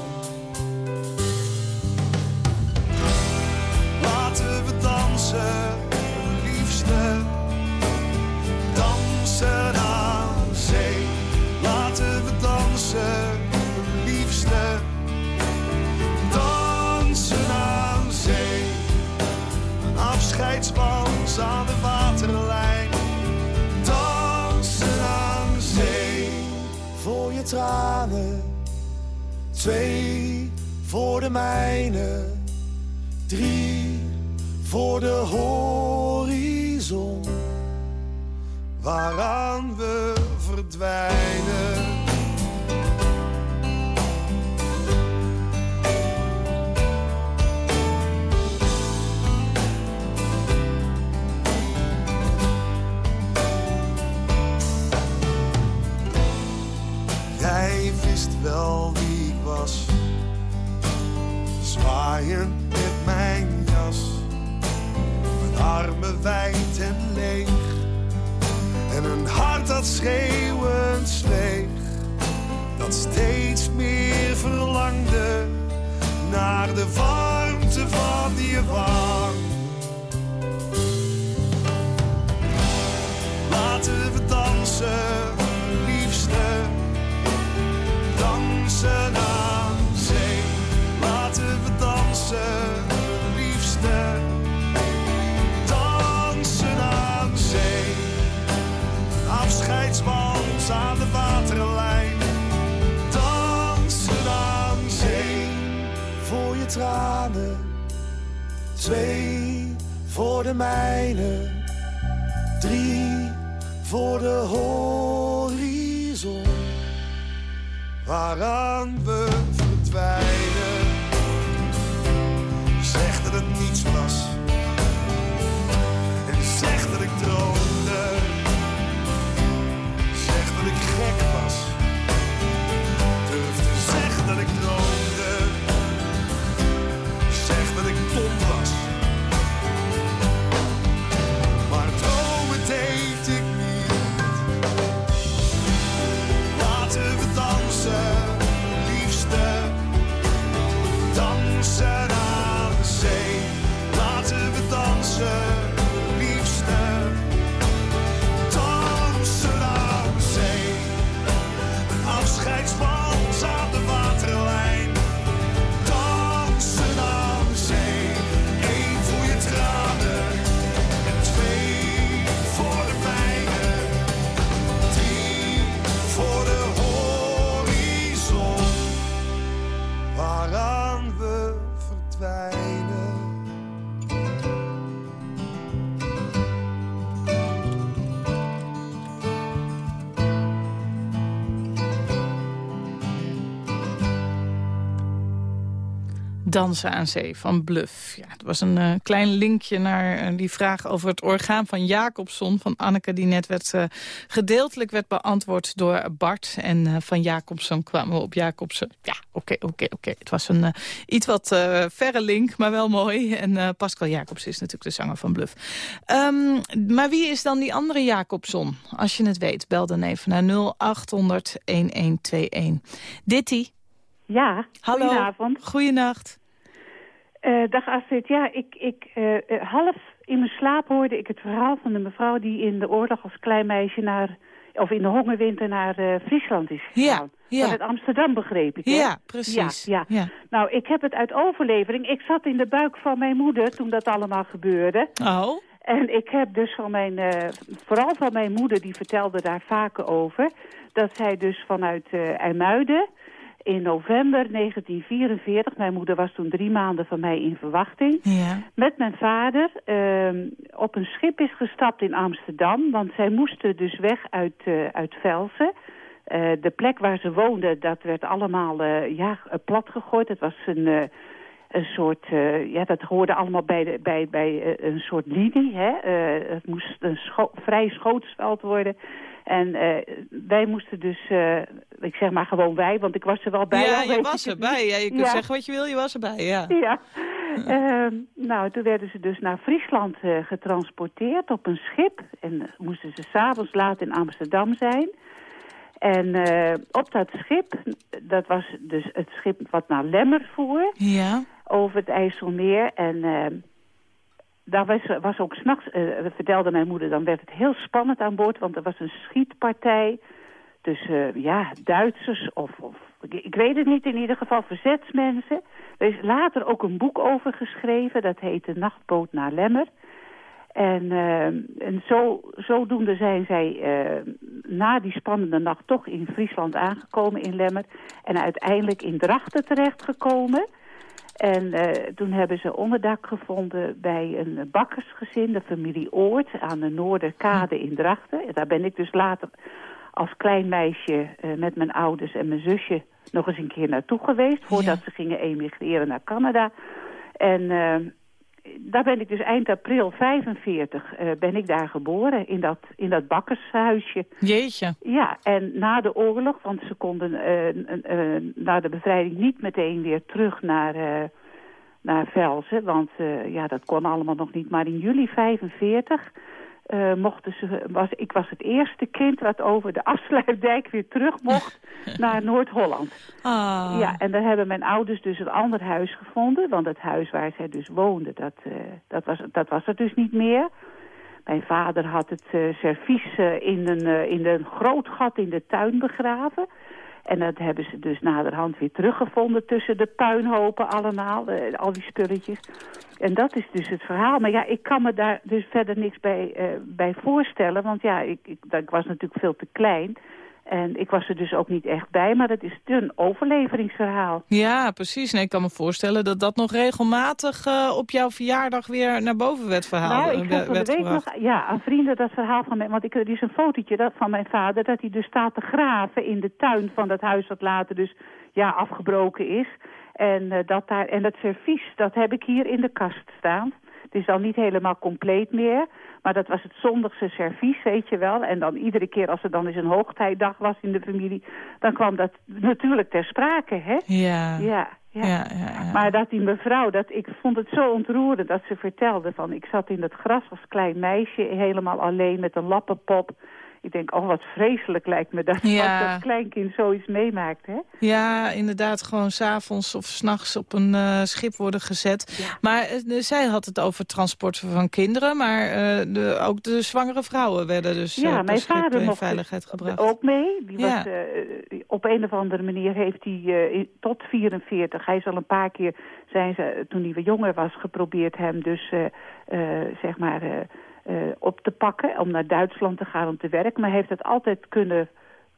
Twee voor de mijne. Drie voor de horizon. Waaraan we verdwijnen. Jij wist wel wie. Zwaaien met mijn jas. Mijn armen wijd en leeg. En een hart dat schreeuwend zweeg. Dat steeds meer verlangde naar de warmte van je wang. Laten we dansen, liefste. Dansen aan zee. Afscheidswals aan de waterlijn. Dansen aan zee. Voor je tranen. Twee voor de mijne. Drie voor de horizon. Waaraan we verdwijnen. Zeg dat het niets was. Dansen aan zee van Bluff. Ja, het was een eh, klein linkje naar eh, die vraag over het orgaan van Jacobson... van Anneke, die net werd, eh, gedeeltelijk werd beantwoord door Bart. En van Jacobson kwamen we op Jacobsen. Ja, oké, oké, oké. Het was een iets wat verre link, maar wel mooi. En Pascal Jacobs is natuurlijk de zanger van Bluff. Ehm, maar wie is dan die andere Jacobson? Als je het weet, bel dan even naar 0800-1121. Ditty. Ja, Hallo. goedenavond. Goedenacht. Eh, dag Astrid. Ja, ik, ik, eh, eh, half in mijn slaap hoorde ik het verhaal van de mevrouw... die in de oorlog als klein meisje naar... of in de hongerwinter naar eh, Friesland is gegaan. ja. Vanuit Amsterdam begreep ik, hè? Ja, precies. Ja, ja. Ja. Nou, ik heb het uit overlevering. Ik zat in de buik van mijn moeder toen dat allemaal gebeurde. Oh. En ik heb dus van mijn, vooral van mijn moeder, die vertelde daar vaker over... dat zij dus vanuit IJmuiden in november 1944. Mijn moeder was toen drie maanden van mij in verwachting. Ja. Met mijn vader ehm, op een schip is gestapt in Amsterdam. Want zij moesten dus weg uit, eh, uit Velsen. Eh, de plek waar ze woonden, dat werd allemaal eh, ja, plat gegooid. Het was een, een soort, ja, dat hoorde allemaal bij, de, bij, bij een soort linie. Hè? Het moest een scho vrij schootsveld worden. En eh, wij moesten dus, eh, ik zeg maar gewoon wij, want ik was er wel bij. ja, je was erbij. Ja, je kunt Ja. zeggen wat je wil, je was erbij, ja. Ja. Ehm, nou, toen werden ze dus naar Friesland eh, getransporteerd op een schip. En moesten ze s'avonds laat in Amsterdam zijn. En op dat schip, dat was dus het schip wat naar Lemmer voer, Ja. over het IJsselmeer. En eh, daar was, was ook s'nachts, eh vertelde mijn moeder, dan werd het heel spannend aan boord, want er was een schietpartij tussen eh, ja, Duitsers of, of ik, weet het niet, in ieder geval verzetsmensen. Er is later ook een boek over geschreven, dat heet De Nachtboot naar Lemmer. En, eh, en zo, zodoende zijn zij na die spannende nacht toch in Friesland aangekomen in Lemmer. En uiteindelijk in Drachten terechtgekomen. En eh, toen hebben ze onderdak gevonden bij een bakkersgezin, de familie Oort, aan de Noorderkade in Drachten. Daar ben ik dus later als klein meisje eh, met mijn ouders en mijn zusje nog eens een keer naartoe geweest, voordat ze gingen emigreren naar Canada. En eh, daar ben ik dus eind april 45 eh, ben ik daar geboren, in dat, in dat bakkershuisje. Jeetje. Ja, en na de oorlog, want ze konden eh, na de bevrijding niet meteen weer terug naar, naar Velzen. Want ja, dat kon allemaal nog niet. Maar in juli 45 eh, mochten ze, was, ik was het eerste kind wat over de afsluitdijk weer terug mocht naar Noord-Holland. Ah. Ja, en daar hebben mijn ouders dus een ander huis gevonden. Want het huis waar zij dus woonden, dat, eh, dat, was, dat was er dus niet meer. Mijn vader had het eh, servies in, een, in een groot gat in de tuin begraven. En dat hebben ze dus naderhand weer teruggevonden tussen de puinhopen allemaal, eh, al die spulletjes. En dat is dus het verhaal. Maar ja, ik kan me daar dus verder niks bij, eh, bij voorstellen. Want ja, ik, ik, ik was natuurlijk veel te klein. En ik was er dus ook niet echt bij. Maar dat is een overleveringsverhaal. Ja, precies. Nee, ik kan me voorstellen dat dat nog regelmatig eh, op jouw verjaardag weer naar boven werd verhaald. Nou, ik eh, de week gebracht. nog ja, aan vrienden dat verhaal van mij. Want ik, er is een fotootje dat, van mijn vader dat hij dus staat te graven in de tuin van dat huis dat later dus ja, afgebroken is. En, eh, dat daar, en dat servies, dat heb ik hier in de kast staan. Het is dan niet helemaal compleet meer. Maar dat was het zondagse servies, weet je wel. En dan iedere keer als er dan eens een hoogtijdag was in de familie... dan kwam dat natuurlijk ter sprake, hè? Ja. Ja, ja. Ja, ja, ja. Maar dat die mevrouw, dat, ik vond het zo ontroerend dat ze vertelde van... ik zat in het gras als klein meisje, helemaal alleen met een lappenpop. Ik denk, oh wat vreselijk lijkt me dat Ja. als dat kleinkind zoiets meemaakt, hè? Ja, inderdaad, gewoon s'avonds of s'nachts op een eh, schip worden gezet. Maar eh, zij had het over transport van kinderen, maar eh, de, ook de zwangere vrouwen werden dus ja, mijn vader in veiligheid gebracht. ook mee. Die Ja. was, op een of andere manier heeft hij tot 44, hij is al een paar keer, zijn ze, toen hij jonger was, geprobeerd hem dus, zeg maar, op te pakken om naar Duitsland te gaan om te werken. Maar hij heeft het altijd kunnen,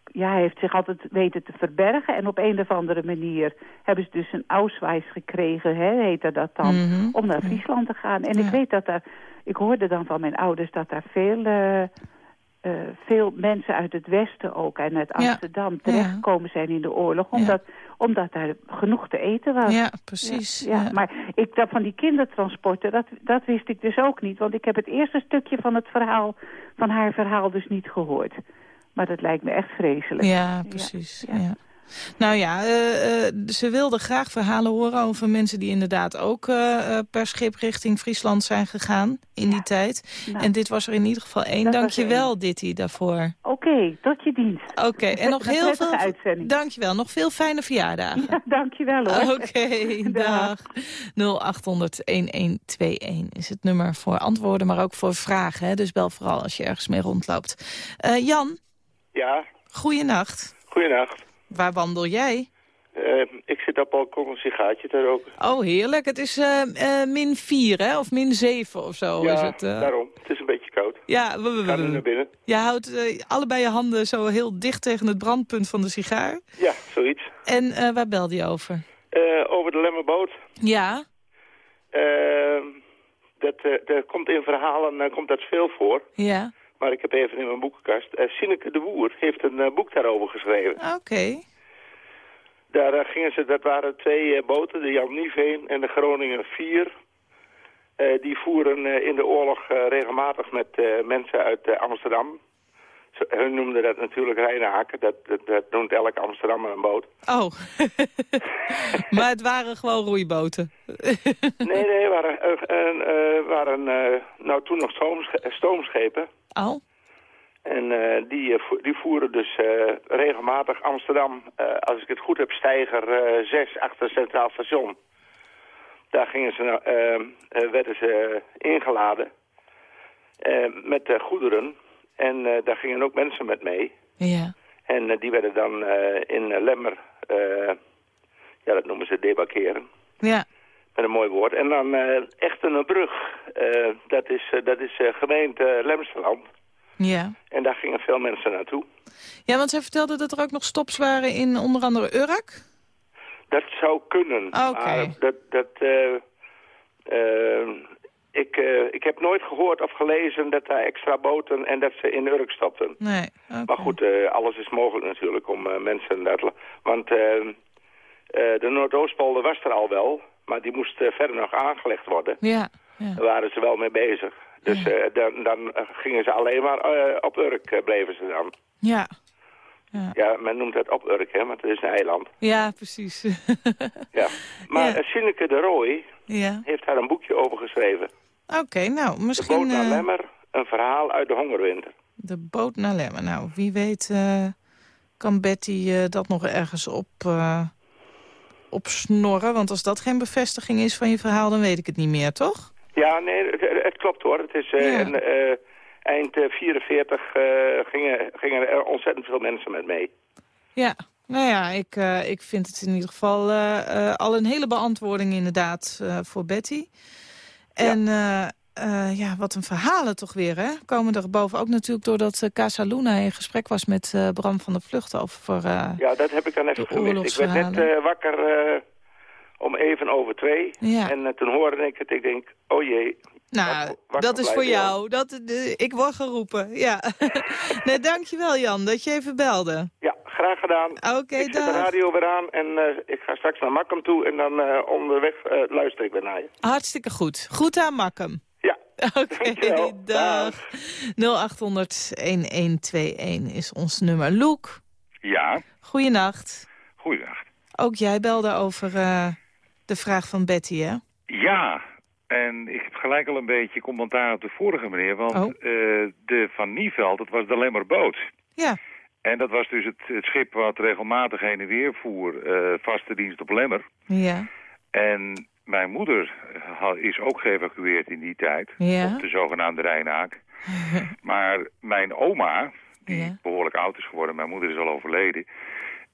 ja, hij heeft zich altijd weten te verbergen. En op een of andere manier hebben ze dus een Ausweis gekregen, hè, heette dat dan, Mhm. om naar Friesland te gaan. En ik weet dat daar, ik hoorde dan van mijn ouders dat daar veel... eh, eh, veel mensen uit het Westen ook en uit Ja. Amsterdam terechtgekomen zijn in de oorlog. Omdat, omdat daar genoeg te eten was. Ja, precies. Ja, ja. Maar ik, dat van die kindertransporten, dat, dat wist ik dus ook niet. Want ik heb het eerste stukje van het verhaal, van haar verhaal dus niet gehoord. Maar dat lijkt me echt vreselijk. Ja, precies. Ja. Nou ja, eh, eh, ze wilden graag verhalen horen over mensen die inderdaad ook eh, per schip richting Friesland zijn gegaan in die tijd. Nou, en dit was er in ieder geval één. dat Dank je wel, Ditty, daarvoor. Oké, tot je dienst. Oké, en nog heel veel... uitzending. Dank je wel. Nog veel fijne verjaardagen. Ja, dankjewel hoor. Oké, dag. 0800-1121 is het nummer voor antwoorden, maar ook voor vragen. Hè? Dus bel vooral als je ergens mee rondloopt. Eh, Jan, Ja, goeienacht. goeienacht. Waar wandel jij? Eh, ik zit op balkon een sigaartje te roken. Oh, heerlijk. Het is eh, eh, min 4, hè? Of min 7 of zo ja, is het. eh. daarom. Het is een beetje koud. Ja, we, we, Ga nu we- naar binnen. Je houdt allebei je handen zo heel dicht tegen het brandpunt van de sigaar. Ja, zoiets. En waar belde je over? Over de Lemmerboot. Ja? Eh, dat, er komt in verhalen komt dat veel voor. Ja. Maar ik heb even in mijn boekenkast. Eh Sineke de Boer heeft een eh, boek daarover geschreven. Oké. Daar eh, gingen ze, dat waren twee boten, de Jan Nieveen en de Groningen 4. Eh, die voeren in de oorlog regelmatig met mensen uit Amsterdam. Ze, hun noemden dat natuurlijk Rijnhaken. Dat, dat, dat noemt elk Amsterdammer een boot. Oh. maar het waren gewoon roeiboten. Nee, nee, waren, waren nou toen nog stoomsche- stoomschepen. Oh. En eh, die, eh, die voeren dus eh, regelmatig Amsterdam, als ik het goed heb, stijger eh 6 achter Centraal Station. Daar gingen ze, nou, werden ze ingeladen met goederen. En daar gingen ook mensen met mee. Ja. En die werden dan in Lemmer, ja dat noemen ze debarkeren. Ja. Met een mooi woord. En dan eh Echtenenbrug, eh dat is, eh, dat is gemeente Lemsterland. Ja. En daar gingen veel mensen naartoe. Ja, want zij vertelde dat er ook nog stops waren in onder andere Urk. Dat zou kunnen. Oké. Maar dat, dat, ik, ik heb nooit gehoord of gelezen dat daar extra boten en dat ze in Urk stopten. Nee. oké. Maar goed, alles is mogelijk natuurlijk om mensen... Dat, want de Noordoostpolder was er al wel, maar die moest eh, verder nog aangelegd worden. Ja. ja. Daar waren ze wel mee bezig. Dus eh, dan, dan eh, gingen ze alleen maar op Urk, bleven ze dan. Ja. Ja, men noemt het op Urk, hè, want het is een eiland. Ja, precies. Ja. Maar Ja. Sineke de Rooij ja. heeft daar een boekje over geschreven. Oké, nou, De boot misschien naar Lemmer, een verhaal uit de hongerwinter. de boot naar Lemmer. Nou, wie weet kan Betty dat nog ergens op, eh op snorren. Want als dat geen bevestiging is van je verhaal, dan weet ik het niet meer, toch? Ja, nee, het, het klopt hoor. Het is eh, Ja. eh, eind eh, 44 eh, gingen, gingen er ontzettend veel mensen met mee. Ja, nou ja, ik, ik vind het in ieder geval al een hele beantwoording inderdaad voor Betty. En ja. Ja, wat een verhalen toch weer, hè? Komen er boven ook natuurlijk doordat uh, Casa Luna in gesprek was met uh, Bram van der Vlucht over Ja, dat heb ik dan even gemist. Ik werd net wakker om even over twee. Ja. En toen hoorde ik het, ik denk, oh jee. Nou, dat is voor jou. Dat, ik word geroepen, ja. nee, dankjewel Jan, dat je even belde. Ja, graag gedaan. Oké, okay, Ik zet de radio weer aan en uh, ik ga straks naar Makkum toe en dan uh, onderweg uh, luister ik weer naar je. Hartstikke goed. Goed aan Makkum. Oké, okay, dag. 0800-1121 is ons nummer. Loek. Ja. Goeienacht. Goeienacht. Ook jij belde over uh, de vraag van Betty, hè? Ja, en ik heb gelijk al een beetje commentaar op de vorige meneer. Want oh. uh, de Van Nieveld, dat was de Lemmerboot. Ja. En dat was dus het, het schip wat regelmatig heen en weer voer, uh, vaste dienst op Lemmer. Ja. En mijn moeder is ook geëvacueerd in die tijd, ja. op de zogenaamde Rijnaak. maar mijn oma, die ja. behoorlijk oud is geworden, mijn moeder is al overleden...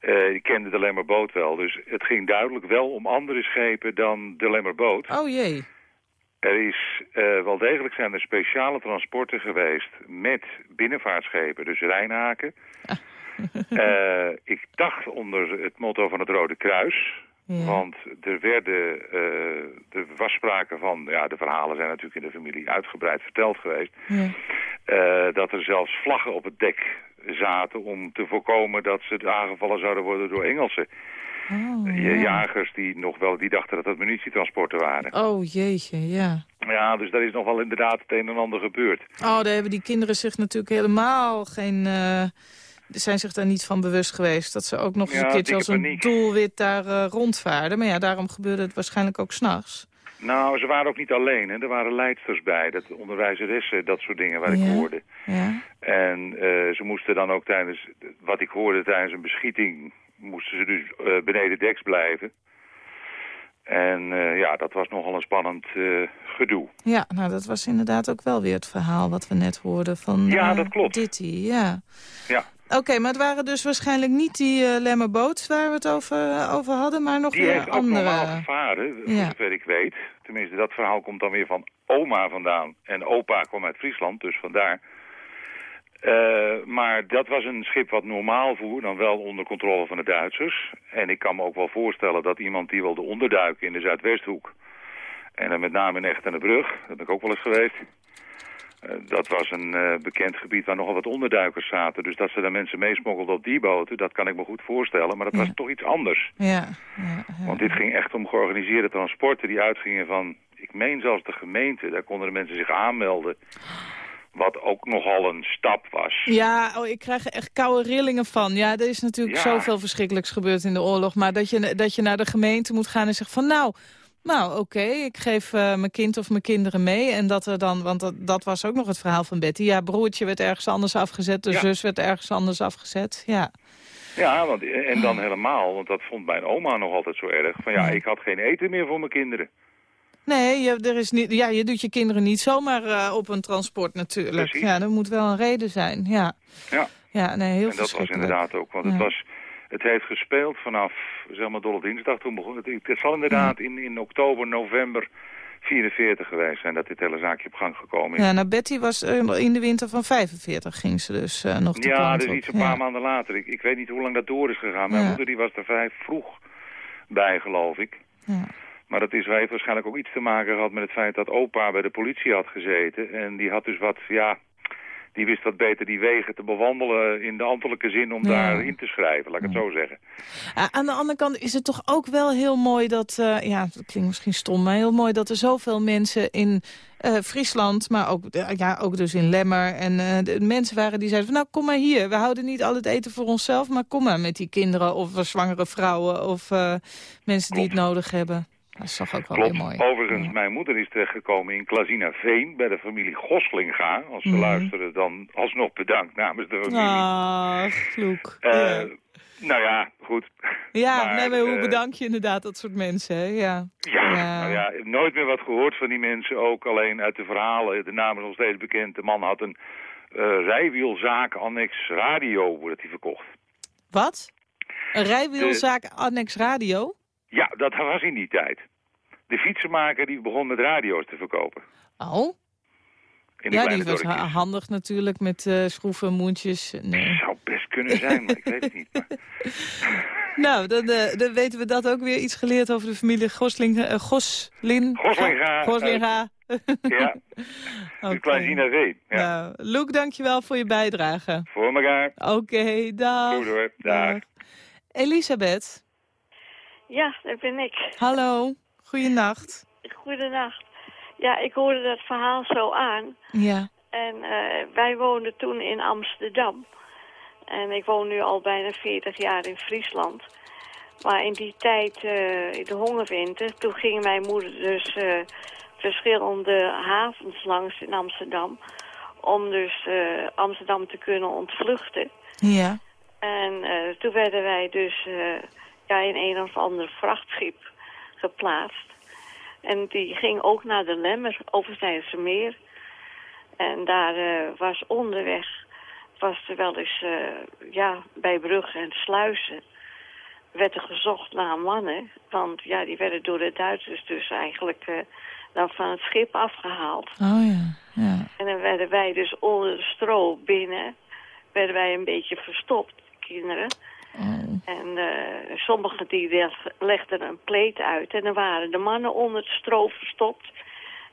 Uh, die kende de Lemmerboot wel. Dus het ging duidelijk wel om andere schepen dan de Lemmerboot. Oh jee. Er is uh, wel degelijk zijn er speciale transporten geweest met binnenvaartschepen, dus Rijnhaken. uh, ik dacht onder het motto van het Rode Kruis. Ja. Want er werden, uh, er was sprake van, ja de verhalen zijn natuurlijk in de familie uitgebreid verteld geweest. Ja. Uh, dat er zelfs vlaggen op het dek zaten om te voorkomen dat ze aangevallen zouden worden door Engelsen. Oh, ja. Jagers die nog wel, die dachten dat dat munitietransporten waren. Oh jeetje, ja. Ja, dus daar is nog wel inderdaad het een en ander gebeurd. Oh, daar hebben die kinderen zich natuurlijk helemaal geen... Uh zijn zich daar niet van bewust geweest. Dat ze ook nog eens ja, een keertje als een paniek. doelwit daar uh, rondvaarden. Maar ja, daarom gebeurde het waarschijnlijk ook s'nachts. Nou, ze waren ook niet alleen. Hè. Er waren leidsters bij, dat onderwijzeressen, dat soort dingen waar ja. ik hoorde. Ja. En uh, ze moesten dan ook tijdens, wat ik hoorde tijdens een beschieting, moesten ze dus uh, beneden deks blijven. En uh, ja, dat was nogal een spannend uh, gedoe. Ja, nou dat was inderdaad ook wel weer het verhaal wat we net hoorden van ja, dat klopt. Ditty. Ja, ja. Oké, okay, maar het waren dus waarschijnlijk niet die uh, waar we het over, over hadden, maar nog die weer andere... Die heeft ook normaal gevaren, ja. zover ik weet. Tenminste, dat verhaal komt dan weer van oma vandaan. En opa kwam uit Friesland, dus vandaar. Eh, maar dat was een schip wat normaal voer, dan wel onder controle van de Duitsers. En ik kan me ook wel voorstellen dat iemand die wilde onderduiken in de Zuidwesthoek... en dan met name in Echt aan de Brug, daar ben ik ook wel eens geweest... Eh, dat was een eh, bekend gebied waar nogal wat onderduikers zaten. Dus dat ze daar mensen meesmokkelden op die boten, dat kan ik me goed voorstellen. Maar dat was toch iets anders. Ja. Want dit ging echt om georganiseerde transporten die uitgingen van... ik meen zelfs de gemeente, daar konden de mensen zich aanmelden. Wat ook nogal een stap was. Ja, oh, ik krijg er echt koude rillingen van. Ja, er is natuurlijk zoveel verschrikkelijks gebeurd in de oorlog. Maar dat je, dat je naar de gemeente moet gaan en zegt van... nou, nou oké, ik geef eh, mijn kind of mijn kinderen mee. En dat er dan, want dat, dat was ook nog het verhaal van Betty. Ja, broertje werd ergens anders afgezet, de Ja. zus werd ergens anders afgezet. Ja, Ja, want, en dan helemaal, want dat vond mijn oma nog altijd zo erg. Van ja, ik had geen eten meer voor mijn kinderen. nee, je, er is niet, ja, je doet je kinderen niet zomaar eh, op een transport natuurlijk. Precies. Ja, er moet wel een reden zijn, ja. Ja. Ja, nee, heel en dat was inderdaad ook, want Ja. het was... Het heeft gespeeld vanaf, zeg maar, Dolle Dinsdag. Toen begon het, het zal inderdaad in, in oktober, november 44 geweest zijn dat dit hele zaakje op gang gekomen is. Ja, nou Betty was eh, in de winter van 45 ging ze dus eh, nog de Ja, dus iets een paar maanden later. Ik, ik weet niet hoe lang dat door is gegaan. Mijn Ja. moeder die was er vrij vroeg bij, geloof ik. Ja. Maar dat is, heeft waarschijnlijk ook iets te maken gehad met het feit dat opa bij de politie had gezeten. En die had dus wat, ja, die wist wat beter die wegen te bewandelen in de ambtelijke zin om Ja. daarin te schrijven, laat ik het zo zeggen. Aan de andere kant is het toch ook wel heel mooi dat... eh, ja, dat klinkt misschien stom, maar heel mooi dat er zoveel mensen in eh, Friesland... maar ook, eh, ja, ook dus in Lemmer en de mensen waren die zeiden van... nou, kom maar hier, we houden niet al het eten voor onszelf... maar kom maar met die kinderen of zwangere vrouwen of mensen die het nodig hebben. Dat is toch ook wel Klopt. mooi. Overigens, mijn moeder is terechtgekomen in Klazina Veen bij de familie Goslinga. Als ze Mhm. luisteren, dan alsnog bedankt namens de familie. Ah, vloek. Eh, ja, Nou ja, goed. ja maar, nee, maar hoe eh, bedank je inderdaad dat soort mensen, hè? Ja. Ja, Ja. nou ja, nooit meer wat gehoord van die mensen. Ook alleen uit de verhalen. De naam is nog steeds bekend. De man had een eh, rijwielzaak annex radio, wordt hij verkocht. Wat? Een rijwielzaak annex radio? Ja, dat was in die tijd. De fietsenmaker die begon met radio's te verkopen. Oh? Ja, die was dorpjes. handig natuurlijk met eh, schroeven, moentjes. Nee. Zou best kunnen zijn, maar ik weet het niet. Maar- Nou, dan, eh, dan weten we dat ook weer iets geleerd over de familie Gosling, eh, Goslin. Goslinga. Goslinga. ja, Oké. de Klazina Veen. Ja. Nou, Loek, dankjewel voor je bijdrage. Voor elkaar. Oké, dag. Goed hoor. Dag. Elisabeth, Ja, dat ben ik. hallo. Goeienacht. Goedenacht. Ja, ik hoorde dat verhaal zo aan. Ja. En eh, wij woonden toen in Amsterdam. En ik woon nu al bijna 40 jaar in Friesland. Maar in die tijd, eh, in de hongerwinter, toen ging mijn moeder dus eh, verschillende havens langs in Amsterdam. Om dus Amsterdam te kunnen ontvluchten. Ja. En toen werden wij dus ja, in een of ander vrachtschip geplaatst. En die ging ook naar de Lemmer, over Zijlse meer. En daar eh, was onderweg, was er wel eens, eh, ja, bij bruggen en sluizen, werd er gezocht naar mannen. Want ja, die werden door de Duitsers dus eigenlijk eh, dan van het schip afgehaald. Oh ja. ja. En dan werden wij dus onder de stro binnen, werden wij een beetje verstopt, kinderen. En eh, sommigen die leg- legden een pleet uit en dan waren de mannen onder het stro verstopt.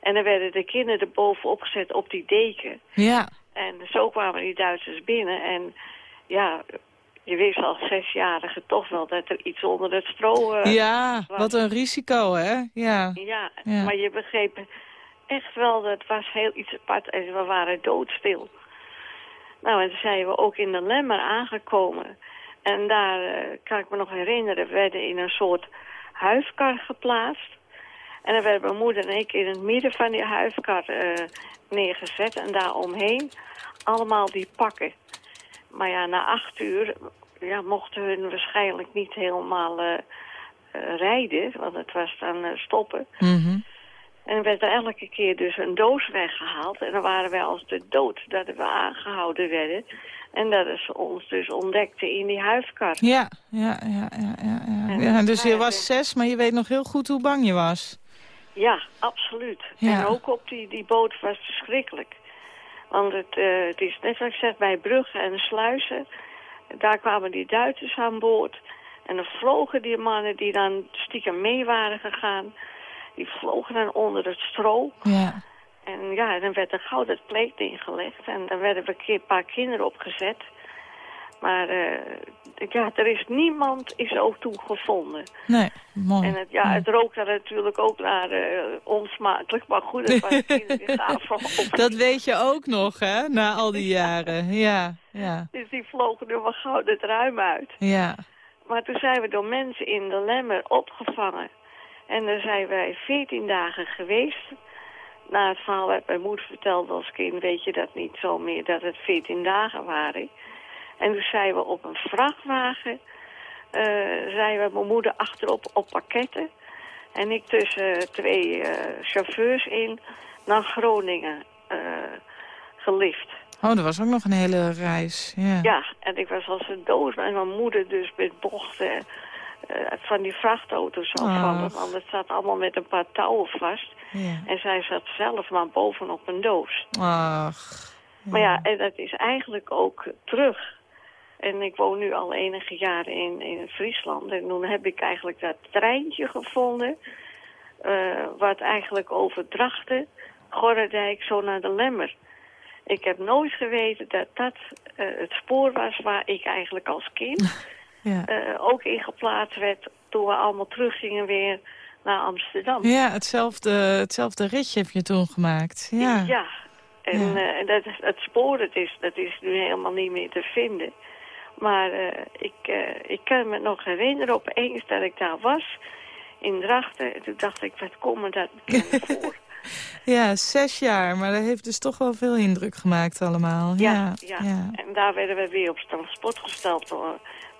En dan werden de kinderen er bovenop gezet op die deken. Ja. En zo kwamen die Duitsers binnen en ja, je wist als zesjarige toch wel dat er iets onder het stro eh, ja, was. wat een risico, hè? Ja. Ja, Ja. maar je begreep echt wel, dat was heel iets apart en we waren doodstil. Nou, en toen zijn we ook in de Lemmer aangekomen. En daar eh, kan ik me nog herinneren, we werden in een soort huifkar geplaatst. En dan werd mijn moeder en ik in het midden van die huifkar eh, neergezet en daar omheen allemaal die pakken. Maar ja, na acht uur ja, mochten hun waarschijnlijk niet helemaal eh, rijden, want het was dan stoppen. Mhm. En er werd er elke keer dus een doos weggehaald. En dan waren wij als de dood dat we aangehouden werden. En dat ze ons dus ontdekten in die huifkar. Ja, ja, ja, ja, ja. ja. Dus je was zes, maar je weet nog heel goed hoe bang je was. Ja, absoluut. Ja. En ook op die, die boot was het verschrikkelijk. Want het, eh, het is net zoals ik zeg, bij bruggen en sluizen. Daar kwamen die Duitsers aan boord. En dan vlogen die mannen die dan stiekem mee waren gegaan. Die vlogen dan onder het stro. Ja. En ja, dan werd er gauw dat pleet ingelegd. En dan werden we een een paar kinderen opgezet. Maar eh, ja, er is niemand is ook toen gevonden. Nee, mooi. En het, ja, het rook daar natuurlijk ook naar eh, onsmakelijk. Maar goed, het gaven op. Dat weet je ook nog, hè, na al die jaren. Ja, ja, Dus die vlogen er wel gauw het ruim uit. ja. Maar toen zijn we door mensen in de Lemmer opgevangen. En daar zijn wij veertien dagen geweest. Na het verhaal werd mijn moeder verteld als kind, weet je dat niet zo meer, dat het veertien dagen waren. En toen zijn we op een vrachtwagen, eh zijn we mijn moeder achterop op pakketten. En ik tussen twee eh, chauffeurs in naar Groningen eh, gelift. Oh, dat was ook nog een hele reis. Ja. Ja, en ik was als een doos. En mijn moeder dus met bochten van die vrachtauto's zo Ach. vallen. Want het zat allemaal met een paar touwen vast. Ja. En zij zat zelf maar bovenop een doos. Ach. Maar ja, en dat is eigenlijk ook terug. En ik woon nu al enige jaren in, in Friesland. En toen heb ik eigenlijk dat treintje gevonden. eh, wat eigenlijk over Drachten, Gorredijk, zo naar de Lemmer. Ik heb nooit geweten dat dat eh, het spoor was waar ik eigenlijk als kind Ja. eh, ook in geplaatst werd toen we allemaal teruggingen weer naar Amsterdam. Ja, hetzelfde, hetzelfde ritje heb je toen gemaakt. Ja. Ja, en, Ja. eh, dat, het spoor dat is, dat is nu helemaal niet meer te vinden. Maar eh, ik, ik kan me nog herinneren opeens dat ik daar was in Drachten. En toen dacht ik, wat komt me dat bekend voor? Ja, zes jaar, maar dat heeft dus toch wel veel indruk gemaakt allemaal. Ja, ja. En daar werden we weer op transport gesteld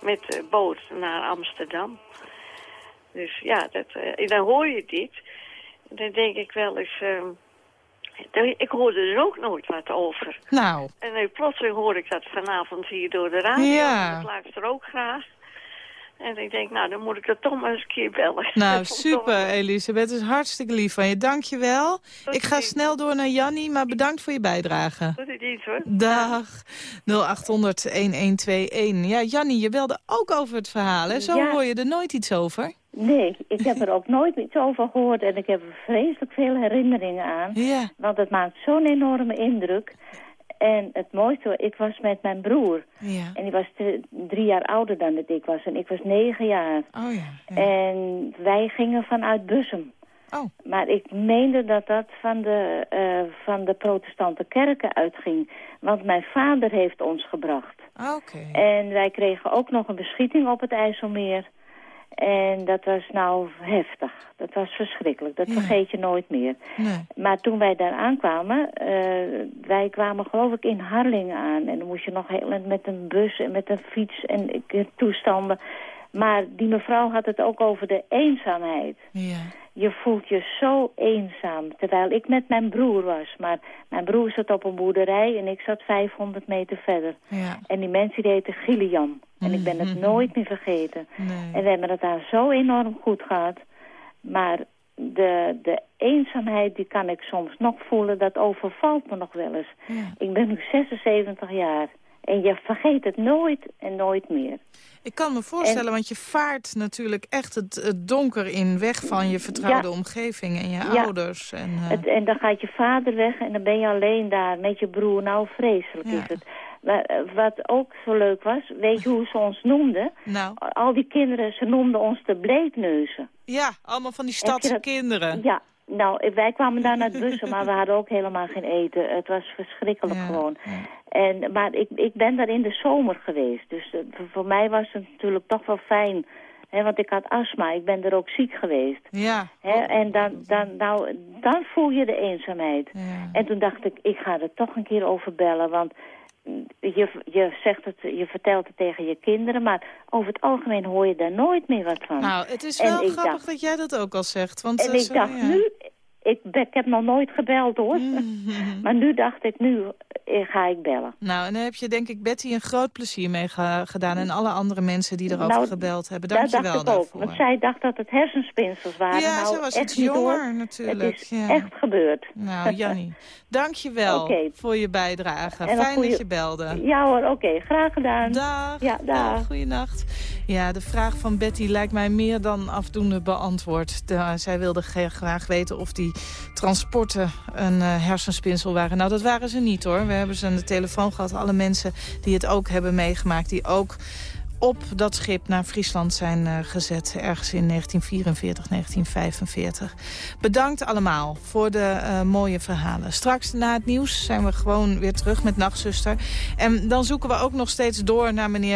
met de boot naar Amsterdam. Dus ja, dat, eh, en dan hoor je dit. Dan denk ik wel eens... ehm, ik hoorde er ook nooit wat over. Nou, En nu plotseling hoor ik dat vanavond hier door de radio. Ja. Dat luister ook graag. En ik denk, nou, dan moet ik dat toch maar eens een keer bellen. nou super Elisabeth, het is hartstikke lief van je. Dank je wel. Ik ga ziens. snel door naar Jannie, maar bedankt voor je bijdrage. Goed iets hoor. Dag. 0800-1121. Ja, Jannie, je belde ook over het verhaal, hè? Zo Ja. hoor je er nooit iets over. Nee, ik heb er ook nooit iets over gehoord en ik heb er vreselijk veel herinneringen aan. Ja. Want het maakt zo'n enorme indruk. En het mooiste, ik was met mijn broer. Ja. En die was te- drie jaar ouder dan dat ik was. En ik was negen jaar. Oh ja. En wij gingen vanuit Bussum. Oh. Maar ik meende dat dat van de, eh, van de protestante kerken uitging. Want mijn vader heeft ons gebracht. Oké. En wij kregen ook nog een beschieting op het IJsselmeer. En dat was nou heftig. Dat was verschrikkelijk. Dat Ja. vergeet je nooit meer. Nee. Maar toen wij daar aankwamen, eh, wij kwamen geloof ik in Harlingen aan. En dan moest je nog heel met een bus en met een fiets en eh, toestanden. Maar die mevrouw had het ook over de eenzaamheid. Ja. Je voelt je zo eenzaam, terwijl ik met mijn broer was. Maar mijn broer zat op een boerderij en ik zat 500 meter verder. Ja. En die mensen die heten Gillian. En ik ben het nooit meer vergeten. Nee. En we hebben het daar zo enorm goed gehad. Maar de, de eenzaamheid, die kan ik soms nog voelen. Dat overvalt me nog wel eens. Ja. Ik ben nu 76 jaar. En je vergeet het nooit en nooit meer. Ik kan me voorstellen, want je vaart natuurlijk echt het, het donker in weg van je vertrouwde Ja. omgeving en je Ja. ouders. En, eh, Het, en dan gaat je vader weg en dan ben je alleen daar met je broer. Nou, vreselijk is het. Maar, eh, wat ook zo leuk was, weet je hoe ze ons noemden? Nou. Al die kinderen, ze noemden ons de bleekneuzen. Ja, allemaal van die stadse dat- kinderen. Ja, nou, wij kwamen daar naar bussen, maar we hadden ook helemaal geen eten. Het was verschrikkelijk Ja, gewoon. En, maar ik, ik ben daar in de zomer geweest. Dus eh, voor- mij was het natuurlijk toch wel fijn. Hè, want ik had astma, ik ben er ook ziek geweest. Ja. En dan, dan, nou, dan voel je de eenzaamheid. Ja. En toen dacht ik, ik ga er toch een keer over bellen. Want je, je, zegt het, je vertelt het tegen je kinderen, maar over het algemeen hoor je daar nooit meer wat van. Nou, het is wel grappig dacht- dat jij dat ook al zegt. Want, en eh, ik zo, dacht ja. nu, ik, heb nog nooit gebeld hoor. Mm. maar nu dacht ik nu, eh, ga ik bellen. Nou, en daar heb je denk ik Betty een groot plezier mee ge- gedaan... en alle andere mensen die erover Nou, gebeld hebben. Dank je dacht wel ik ook. daarvoor. Want zij dacht dat het hersenspinsels waren. Ja, nou, ze was echt jonger natuurlijk, Het is ja. echt gebeurd. Nou, Jannie, dank je wel voor je bijdrage. En Fijn goeie- dat je belde. Ja hoor, oké. graag gedaan. Dag. Ja, dag. Goeienacht. Ja, de vraag van Betty lijkt mij meer dan afdoende beantwoord. De- zij wilde graag weten of die transporten een eh, hersenspinsel waren. Nou, dat waren ze niet hoor. We hebben ze aan de telefoon gehad. Alle mensen die het ook hebben meegemaakt. Die ook op dat schip naar Friesland zijn eh, gezet. Ergens in 1944, 1945. Bedankt allemaal voor de eh, mooie verhalen. Straks na het nieuws zijn we gewoon weer terug met Nachtzuster. En dan zoeken we ook nog steeds door naar meneer